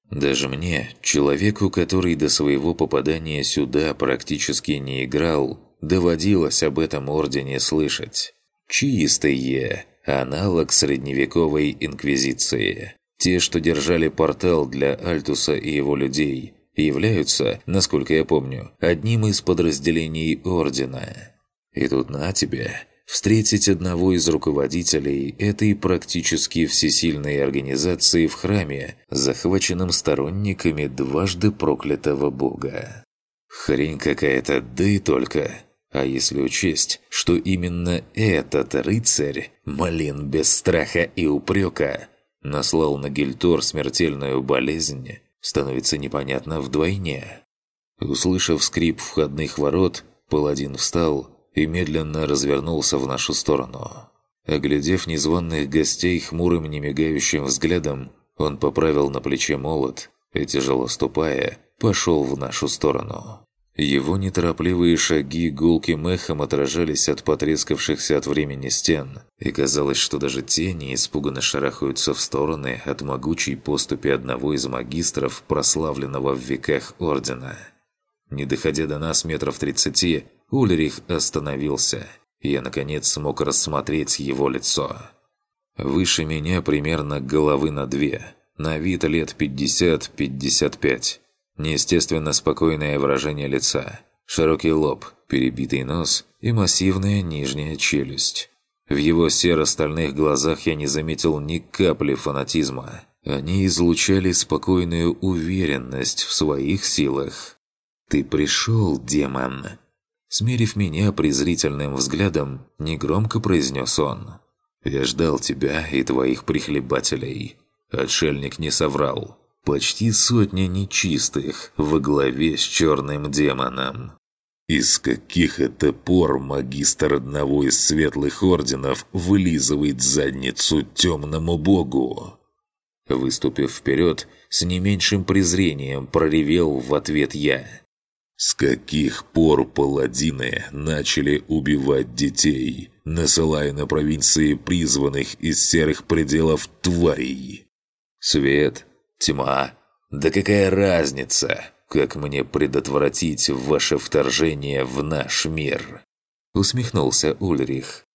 Даже мне, человеку, который до своего попадания сюда практически не играл, доводилось об этом ордене слышать. Чистые, аналог средневековой инквизиции. Те, что держали портал для Альтуса и его людей, являются, насколько я помню, одним из подразделений Ордена. И тут на тебе встретить одного из руководителей этой практически всесильной организации в храме, захваченном сторонниками дважды проклятого бога. Хрень какая-то, да и только. А если учесть, что именно этот рыцарь, малин без страха и упрека, наслал на Гильтор смертельную болезнь, становится непонятно вдвойне. Услышав скрип входных ворот, паладин встал и медленно развернулся в нашу сторону. Оглядев незваных гостей хмурым немигающим взглядом, он поправил на плече молот и, тяжело ступая, пошел в нашу сторону. Его неторопливые шаги гулким эхом отражались от потрескавшихся от времени стен, и казалось, что даже тени испуганно шарахаются в стороны от могучей поступи одного из магистров, прославленного в веках Ордена. Не доходя до нас метров тридцати, Ульрих остановился, и я, наконец, смог рассмотреть его лицо. Выше меня примерно головы на две, на вид лет пятьдесят-пятьдесят пять. Неестественно спокойное выражение лица, широкий лоб, перебитый нос и массивная нижняя челюсть. В его серо-стальных глазах я не заметил ни капли фанатизма. Они излучали спокойную уверенность в своих силах. «Ты пришел, демон!» Смерив меня презрительным взглядом, негромко произнес он. «Я ждал тебя и твоих прихлебателей». Отшельник не соврал почти сотня нечистых во главе с черным демоном. Из каких это пор магистр одного из светлых орденов вылизывает задницу темному богу? Выступив вперед, с не меньшим презрением проревел в ответ я. С каких пор паладины начали убивать детей, насылая на провинции призванных из серых пределов тварей? Свет, Тьма. Да какая разница, как мне предотвратить ваше вторжение в наш мир? Усмехнулся Ульрих.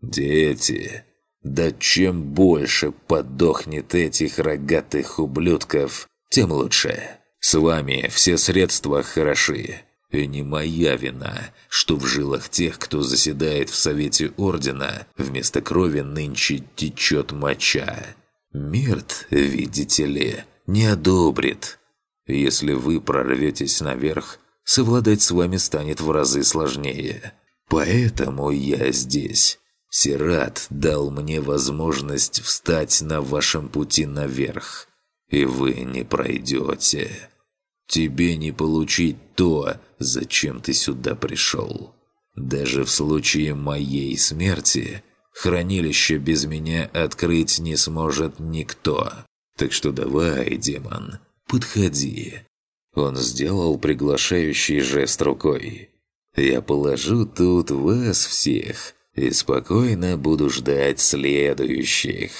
Дети. Да чем больше подохнет этих рогатых ублюдков, тем лучше. С вами все средства хороши. И не моя вина, что в жилах тех, кто заседает в Совете Ордена, вместо крови нынче течет моча. Мирт, видите ли, не одобрит. Если вы прорветесь наверх, совладать с вами станет в разы сложнее. Поэтому я здесь. Сират дал мне возможность встать на вашем пути наверх, и вы не пройдете. Тебе не получить то, зачем ты сюда пришел. Даже в случае моей смерти хранилище без меня открыть не сможет никто. Так что давай, демон, подходи». Он сделал приглашающий жест рукой. «Я положу тут вас всех и спокойно буду ждать следующих».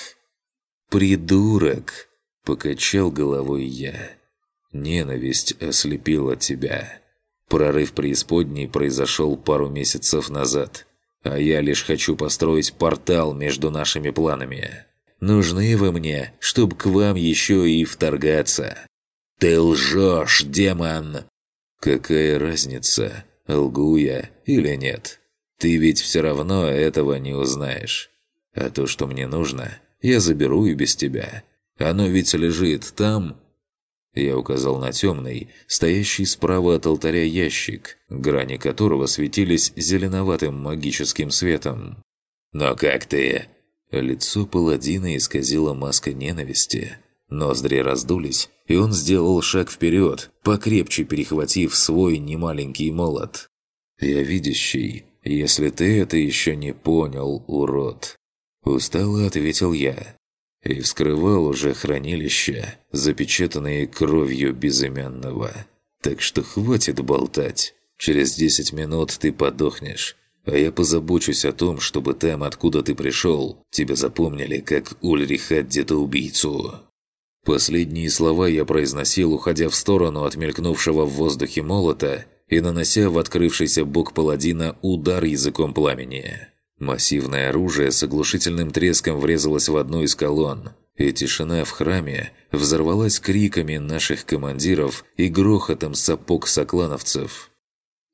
«Придурок!» – покачал головой я. «Ненависть ослепила тебя. Прорыв преисподней произошел пару месяцев назад, а я лишь хочу построить портал между нашими планами». Нужны вы мне, чтоб к вам еще и вторгаться. Ты лжешь, демон! Какая разница, лгу я или нет? Ты ведь все равно этого не узнаешь. А то, что мне нужно, я заберу и без тебя. Оно ведь лежит там...» Я указал на темный, стоящий справа от алтаря ящик, грани которого светились зеленоватым магическим светом. «Но как ты Лицо паладина исказило маска ненависти. Ноздри раздулись, и он сделал шаг вперед, покрепче перехватив свой немаленький молот. «Я видящий, если ты это еще не понял, урод!» Устало ответил я. И вскрывал уже хранилища, запечатанные кровью безымянного. Так что хватит болтать. Через десять минут ты подохнешь. А я позабочусь о том, чтобы там, откуда ты пришел, тебя запомнили как Ульриха Деда-убийцу. Последние слова я произносил, уходя в сторону от мелькнувшего в воздухе молота и нанося в открывшийся бок паладина удар языком пламени. Массивное оружие с оглушительным треском врезалось в одну из колонн, и тишина в храме взорвалась криками наших командиров и грохотом сапог соклановцев.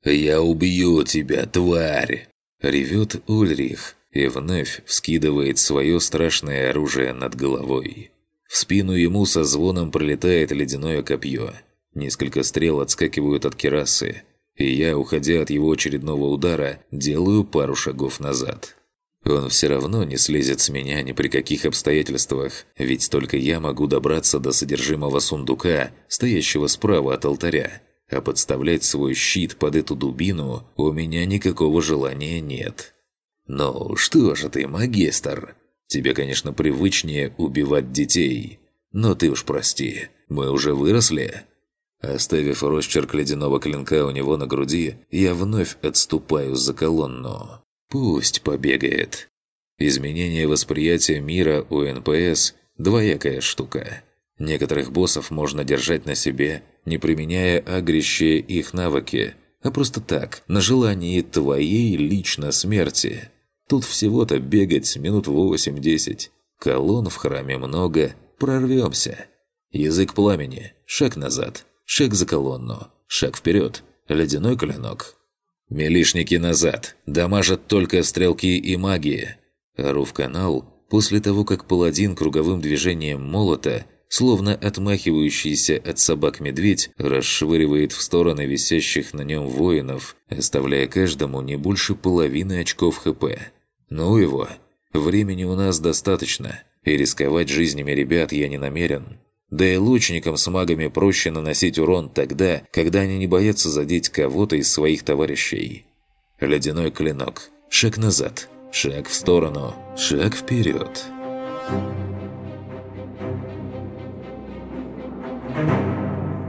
«Я убью тебя, тварь!» – ревет Ульрих и вновь вскидывает свое страшное оружие над головой. В спину ему со звоном пролетает ледяное копье. Несколько стрел отскакивают от керасы, и я, уходя от его очередного удара, делаю пару шагов назад. Он все равно не слезет с меня ни при каких обстоятельствах, ведь только я могу добраться до содержимого сундука, стоящего справа от алтаря, а подставлять свой щит под эту дубину у меня никакого желания нет. «Ну, что же ты, магистр?» Тебе, конечно, привычнее убивать детей. Но ты уж прости, мы уже выросли». Оставив росчерк ледяного клинка у него на груди, я вновь отступаю за колонну. Пусть побегает. Изменение восприятия мира у НПС – двоякая штука. Некоторых боссов можно держать на себе, не применяя агрящие их навыки, а просто так, на желании твоей лично смерти – Тут всего-то бегать минут восемь-десять. Колонн в храме много, прорвемся. Язык пламени, шаг назад, шаг за колонну, шаг вперед, ледяной клинок. Милишники назад, дамажат только стрелки и магии. Ору в канал после того, как паладин круговым движением молота словно отмахивающийся от собак медведь, расшвыривает в стороны висящих на нем воинов, оставляя каждому не больше половины очков ХП. Ну его. Времени у нас достаточно, и рисковать жизнями ребят я не намерен. Да и лучникам с магами проще наносить урон тогда, когда они не боятся задеть кого-то из своих товарищей. Ледяной клинок. Шаг назад. Шаг в сторону. Шаг вперед.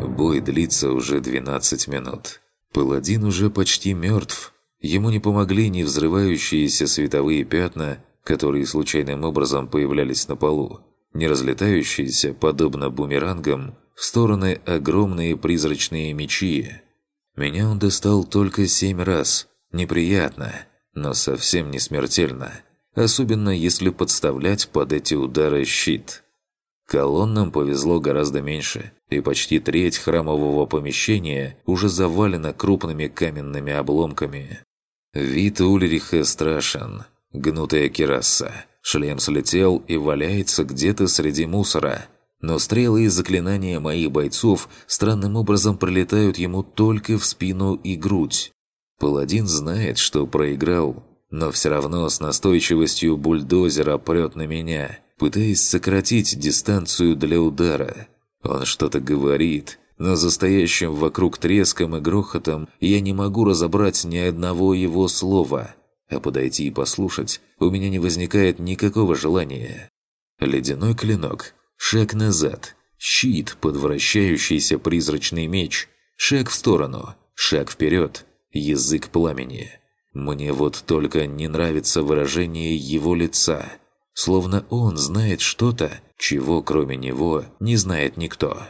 Бой длится уже 12 минут. Паладин уже почти мертв, Ему не помогли ни взрывающиеся световые пятна, которые случайным образом появлялись на полу, ни разлетающиеся, подобно бумерангам, в стороны огромные призрачные мечи. Меня он достал только семь раз. Неприятно, но совсем не смертельно. Особенно если подставлять под эти удары щит. Колоннам повезло гораздо меньше, и почти треть храмового помещения уже завалена крупными каменными обломками. Вид Ульриха страшен. Гнутая кераса. Шлем слетел и валяется где-то среди мусора. Но стрелы и заклинания моих бойцов странным образом пролетают ему только в спину и грудь. Паладин знает, что проиграл, но все равно с настойчивостью бульдозера прет на меня, пытаясь сократить дистанцию для удара. Он что-то говорит, но за стоящим вокруг треском и грохотом я не могу разобрать ни одного его слова, а подойти и послушать у меня не возникает никакого желания. Ледяной клинок, шаг назад, щит под вращающийся призрачный меч, шаг в сторону, шаг вперед, язык пламени. Мне вот только не нравится выражение его лица, словно он знает что-то, чего кроме него не знает никто.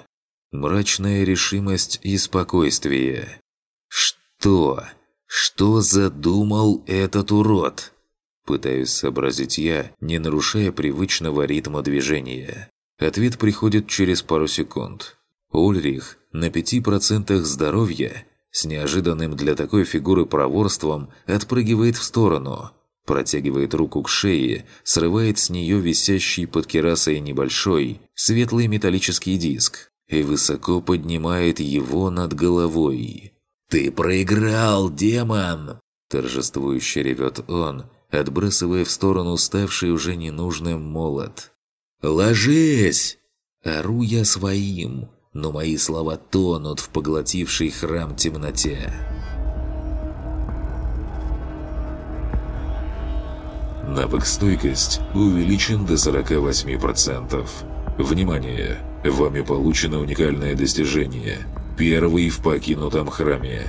Мрачная решимость и спокойствие. Что? Что задумал этот урод? Пытаюсь сообразить я, не нарушая привычного ритма движения. Ответ приходит через пару секунд. Ульрих на пяти процентах здоровья с неожиданным для такой фигуры проворством отпрыгивает в сторону, протягивает руку к шее, срывает с нее висящий под керасой небольшой, светлый металлический диск и высоко поднимает его над головой. «Ты проиграл, демон!» Торжествующе ревет он, отбрасывая в сторону ставший уже ненужным молот. «Ложись!» Ору я своим, но мои слова тонут в поглотившей храм темноте. Навык «Стойкость» увеличен до 48%. Внимание! Вами получено уникальное достижение. Первый в покинутом храме.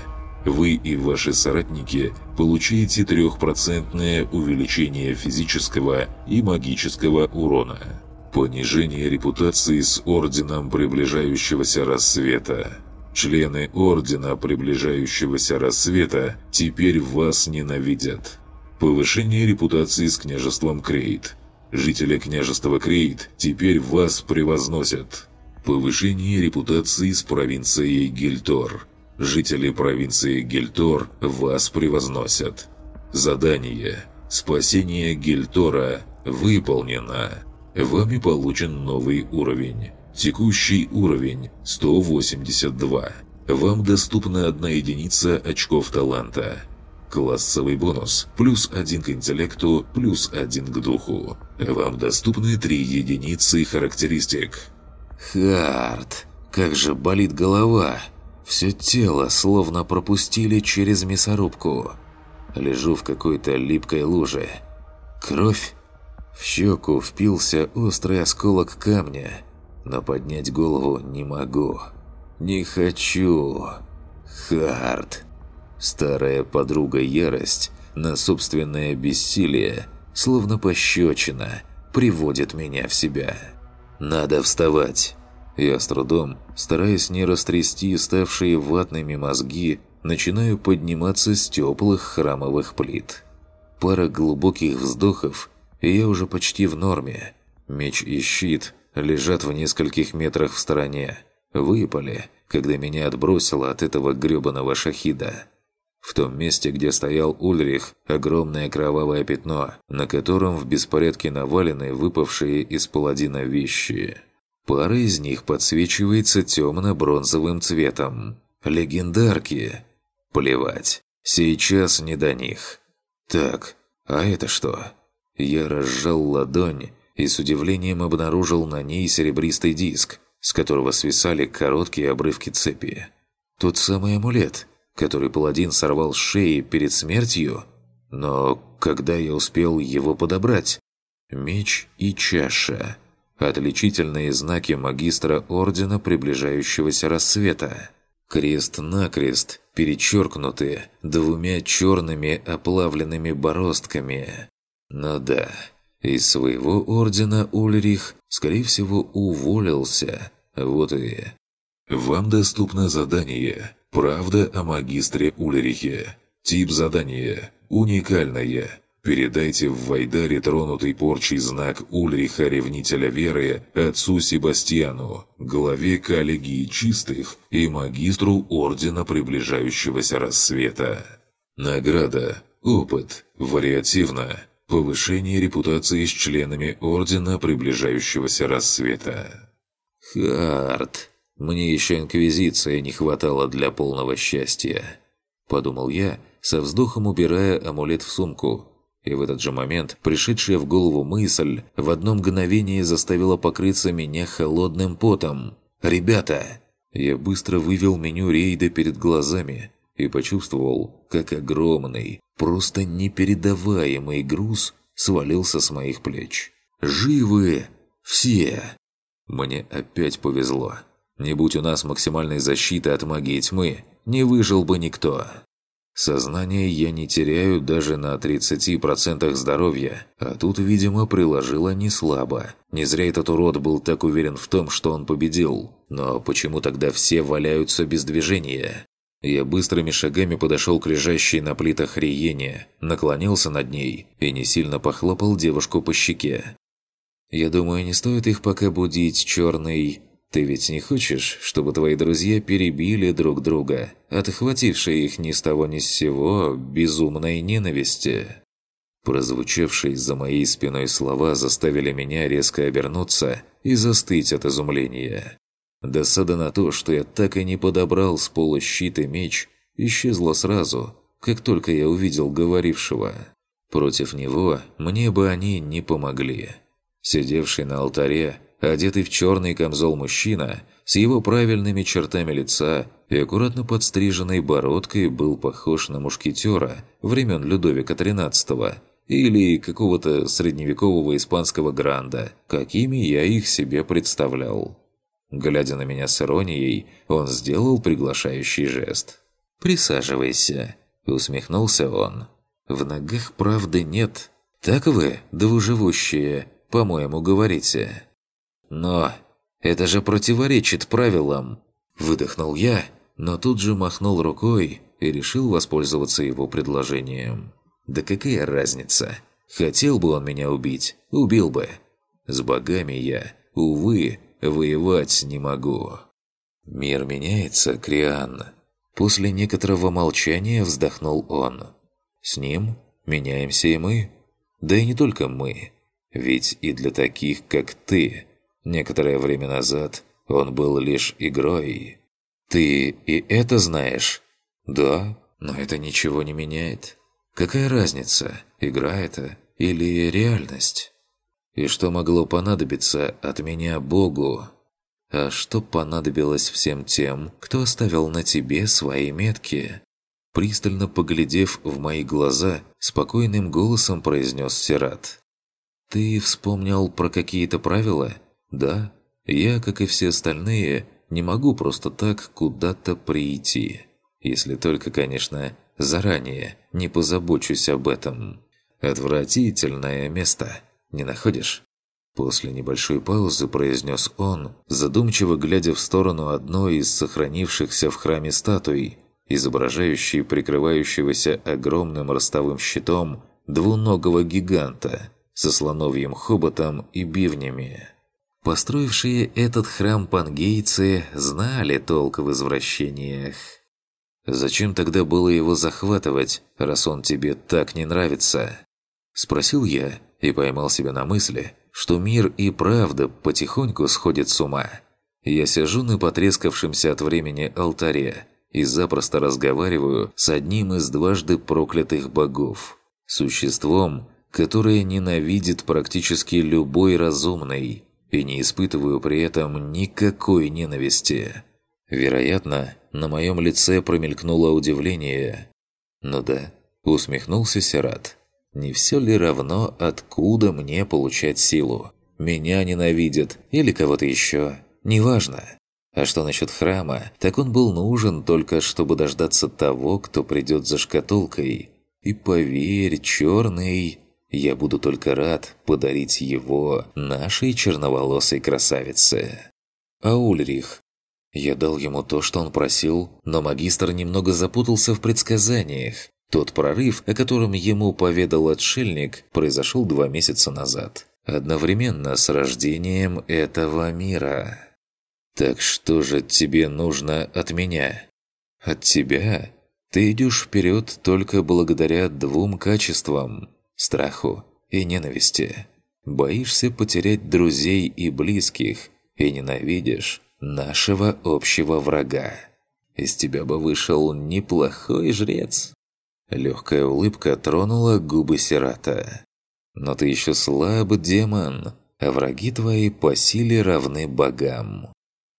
Вы и ваши соратники получаете трехпроцентное увеличение физического и магического урона. Понижение репутации с Орденом Приближающегося Рассвета. Члены Ордена Приближающегося Рассвета теперь вас ненавидят. Повышение репутации с княжеством Крейт. Жители княжества Крейт теперь вас превозносят. Повышение репутации с провинцией Гильтор. Жители провинции Гильтор вас превозносят. Задание «Спасение Гильтора» выполнено. Вами получен новый уровень. Текущий уровень 182. Вам доступна одна единица очков таланта. Классовый бонус плюс один к интеллекту, плюс один к духу. Вам доступны три единицы характеристик. Хард, как же болит голова. Все тело словно пропустили через мясорубку. Лежу в какой-то липкой луже. Кровь? В щеку впился острый осколок камня, но поднять голову не могу. Не хочу. Хард. Старая подруга ярость на собственное бессилие, словно пощечина, приводит меня в себя. Надо вставать. Я с трудом, стараясь не растрясти ставшие ватными мозги, начинаю подниматься с теплых храмовых плит. Пара глубоких вздохов, и я уже почти в норме. Меч и щит лежат в нескольких метрах в стороне. Выпали, когда меня отбросило от этого грёбаного шахида. В том месте, где стоял Ульрих, огромное кровавое пятно, на котором в беспорядке навалены выпавшие из паладина вещи. Пара из них подсвечивается темно-бронзовым цветом. Легендарки. Плевать. Сейчас не до них. Так, а это что? Я разжал ладонь и с удивлением обнаружил на ней серебристый диск, с которого свисали короткие обрывки цепи. Тот самый амулет, который паладин сорвал с шеи перед смертью? Но когда я успел его подобрать? Меч и чаша. Отличительные знаки магистра Ордена приближающегося рассвета. Крест-накрест, перечеркнуты двумя черными оплавленными бороздками. Ну да, из своего ордена Ульрих, скорее всего, уволился. Вот и... Вам доступно задание «Правда о магистре Ульрихе». Тип задания «Уникальное». Передайте в Вайдаре тронутый порчей знак Ульриха Ревнителя Веры отцу Себастьяну, главе коллегии чистых и магистру Ордена Приближающегося Рассвета. Награда. Опыт. Вариативно. Повышение репутации с членами Ордена Приближающегося Рассвета. Харт. Мне еще Инквизиция не хватало для полного счастья. Подумал я, со вздохом убирая амулет в сумку. И в этот же момент пришедшая в голову мысль в одно мгновение заставила покрыться меня холодным потом. «Ребята!» Я быстро вывел меню рейда перед глазами и почувствовал, как огромный, просто непередаваемый груз свалился с моих плеч. «Живы! Все!» Мне опять повезло. Не будь у нас максимальной защиты от магии тьмы, не выжил бы никто. Сознание я не теряю даже на 30% здоровья, а тут, видимо, приложила не слабо. Не зря этот урод был так уверен в том, что он победил. Но почему тогда все валяются без движения? Я быстрыми шагами подошел к лежащей на плитах Риене, наклонился над ней и не сильно похлопал девушку по щеке. «Я думаю, не стоит их пока будить, черный...» Ты ведь не хочешь, чтобы твои друзья перебили друг друга, отхватившие их ни с того ни с сего безумной ненависти?» Прозвучавшие за моей спиной слова заставили меня резко обернуться и застыть от изумления. Досада на то, что я так и не подобрал с пола щит и меч, исчезла сразу, как только я увидел говорившего. Против него мне бы они не помогли. Сидевший на алтаре, Одетый в черный камзол мужчина с его правильными чертами лица и аккуратно подстриженной бородкой был похож на мушкетера времен Людовика XIII или какого-то средневекового испанского гранда, какими я их себе представлял. Глядя на меня с иронией, он сделал приглашающий жест. «Присаживайся», — усмехнулся он. «В ногах правды нет. Так вы, двуживущие, по-моему, говорите». «Но это же противоречит правилам!» Выдохнул я, но тут же махнул рукой и решил воспользоваться его предложением. «Да какая разница? Хотел бы он меня убить, убил бы. С богами я, увы, воевать не могу». «Мир меняется, Криан». После некоторого молчания вздохнул он. «С ним меняемся и мы. Да и не только мы. Ведь и для таких, как ты, некоторое время назад он был лишь игрой. Ты и это знаешь? Да, но это ничего не меняет. Какая разница, игра это или реальность? И что могло понадобиться от меня Богу? А что понадобилось всем тем, кто оставил на тебе свои метки? Пристально поглядев в мои глаза, спокойным голосом произнес Сират. «Ты вспомнил про какие-то правила?» «Да, я, как и все остальные, не могу просто так куда-то прийти. Если только, конечно, заранее не позабочусь об этом. Отвратительное место, не находишь?» После небольшой паузы произнес он, задумчиво глядя в сторону одной из сохранившихся в храме статуй, изображающей прикрывающегося огромным ростовым щитом двуногого гиганта – со слоновьим хоботом и бивнями. Построившие этот храм пангейцы знали толк в извращениях. «Зачем тогда было его захватывать, раз он тебе так не нравится?» Спросил я и поймал себя на мысли, что мир и правда потихоньку сходит с ума. Я сижу на потрескавшемся от времени алтаре и запросто разговариваю с одним из дважды проклятых богов. Существом, которое ненавидит практически любой разумный, и не испытываю при этом никакой ненависти. Вероятно, на моем лице промелькнуло удивление. «Ну да», — усмехнулся Сират. «Не все ли равно, откуда мне получать силу? Меня ненавидят или кого-то еще? Неважно. А что насчет храма, так он был нужен только, чтобы дождаться того, кто придет за шкатулкой. И поверь, черный, я буду только рад подарить его нашей черноволосой красавице. А Ульрих? Я дал ему то, что он просил, но магистр немного запутался в предсказаниях. Тот прорыв, о котором ему поведал отшельник, произошел два месяца назад. Одновременно с рождением этого мира. Так что же тебе нужно от меня? От тебя? Ты идешь вперед только благодаря двум качествам – страху и ненависти. Боишься потерять друзей и близких и ненавидишь нашего общего врага. Из тебя бы вышел неплохой жрец. Легкая улыбка тронула губы Сирата. Но ты еще слаб, демон, а враги твои по силе равны богам.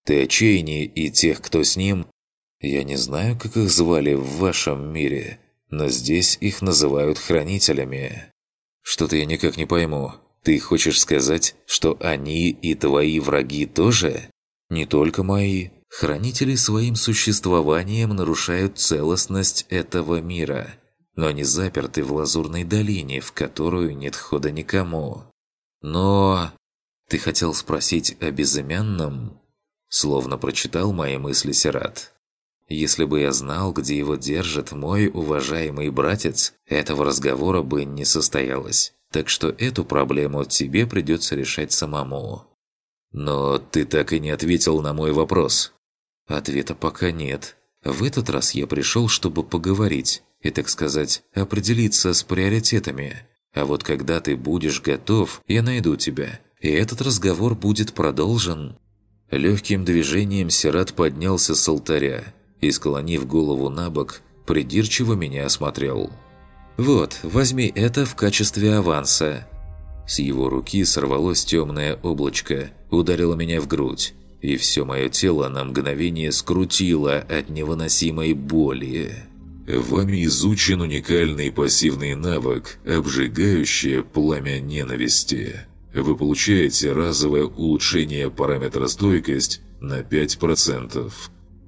Ты отчаяние и тех, кто с ним... Я не знаю, как их звали в вашем мире, но здесь их называют хранителями. Что-то я никак не пойму. Ты хочешь сказать, что они и твои враги тоже? Не только мои. Хранители своим существованием нарушают целостность этого мира. Но они заперты в лазурной долине, в которую нет хода никому. Но... Ты хотел спросить о безымянном? Словно прочитал мои мысли Сират. Если бы я знал, где его держит мой уважаемый братец, этого разговора бы не состоялось. Так что эту проблему тебе придется решать самому. Но ты так и не ответил на мой вопрос. Ответа пока нет. В этот раз я пришел, чтобы поговорить и, так сказать, определиться с приоритетами. А вот когда ты будешь готов, я найду тебя, и этот разговор будет продолжен. Легким движением Сират поднялся с алтаря и, склонив голову на бок, придирчиво меня осмотрел. «Вот, возьми это в качестве аванса». С его руки сорвалось темное облачко, ударило меня в грудь, и все мое тело на мгновение скрутило от невыносимой боли. Вами изучен уникальный пассивный навык «Обжигающее пламя ненависти». Вы получаете разовое улучшение параметра «Стойкость» на 5%.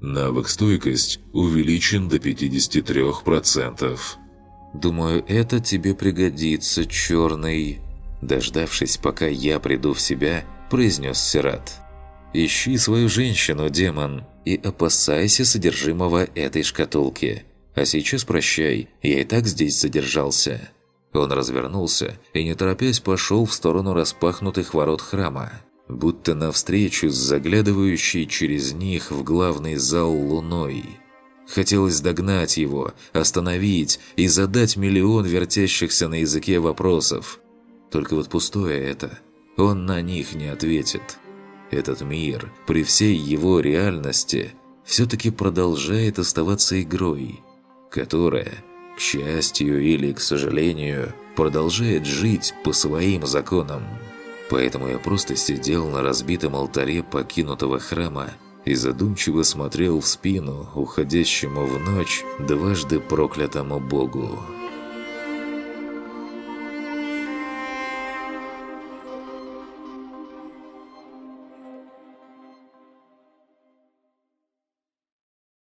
Навык «Стойкость» увеличен до 53%. «Думаю, это тебе пригодится, черный». Дождавшись, пока я приду в себя, произнес Сират. «Ищи свою женщину, демон, и опасайся содержимого этой шкатулки. А сейчас прощай, я и так здесь задержался». Он развернулся и, не торопясь, пошел в сторону распахнутых ворот храма, будто навстречу с заглядывающей через них в главный зал луной. Хотелось догнать его, остановить и задать миллион вертящихся на языке вопросов. Только вот пустое это. Он на них не ответит. Этот мир, при всей его реальности, все-таки продолжает оставаться игрой, которая, к счастью или к сожалению, продолжает жить по своим законам. Поэтому я просто сидел на разбитом алтаре покинутого храма и задумчиво смотрел в спину уходящему в ночь дважды проклятому богу.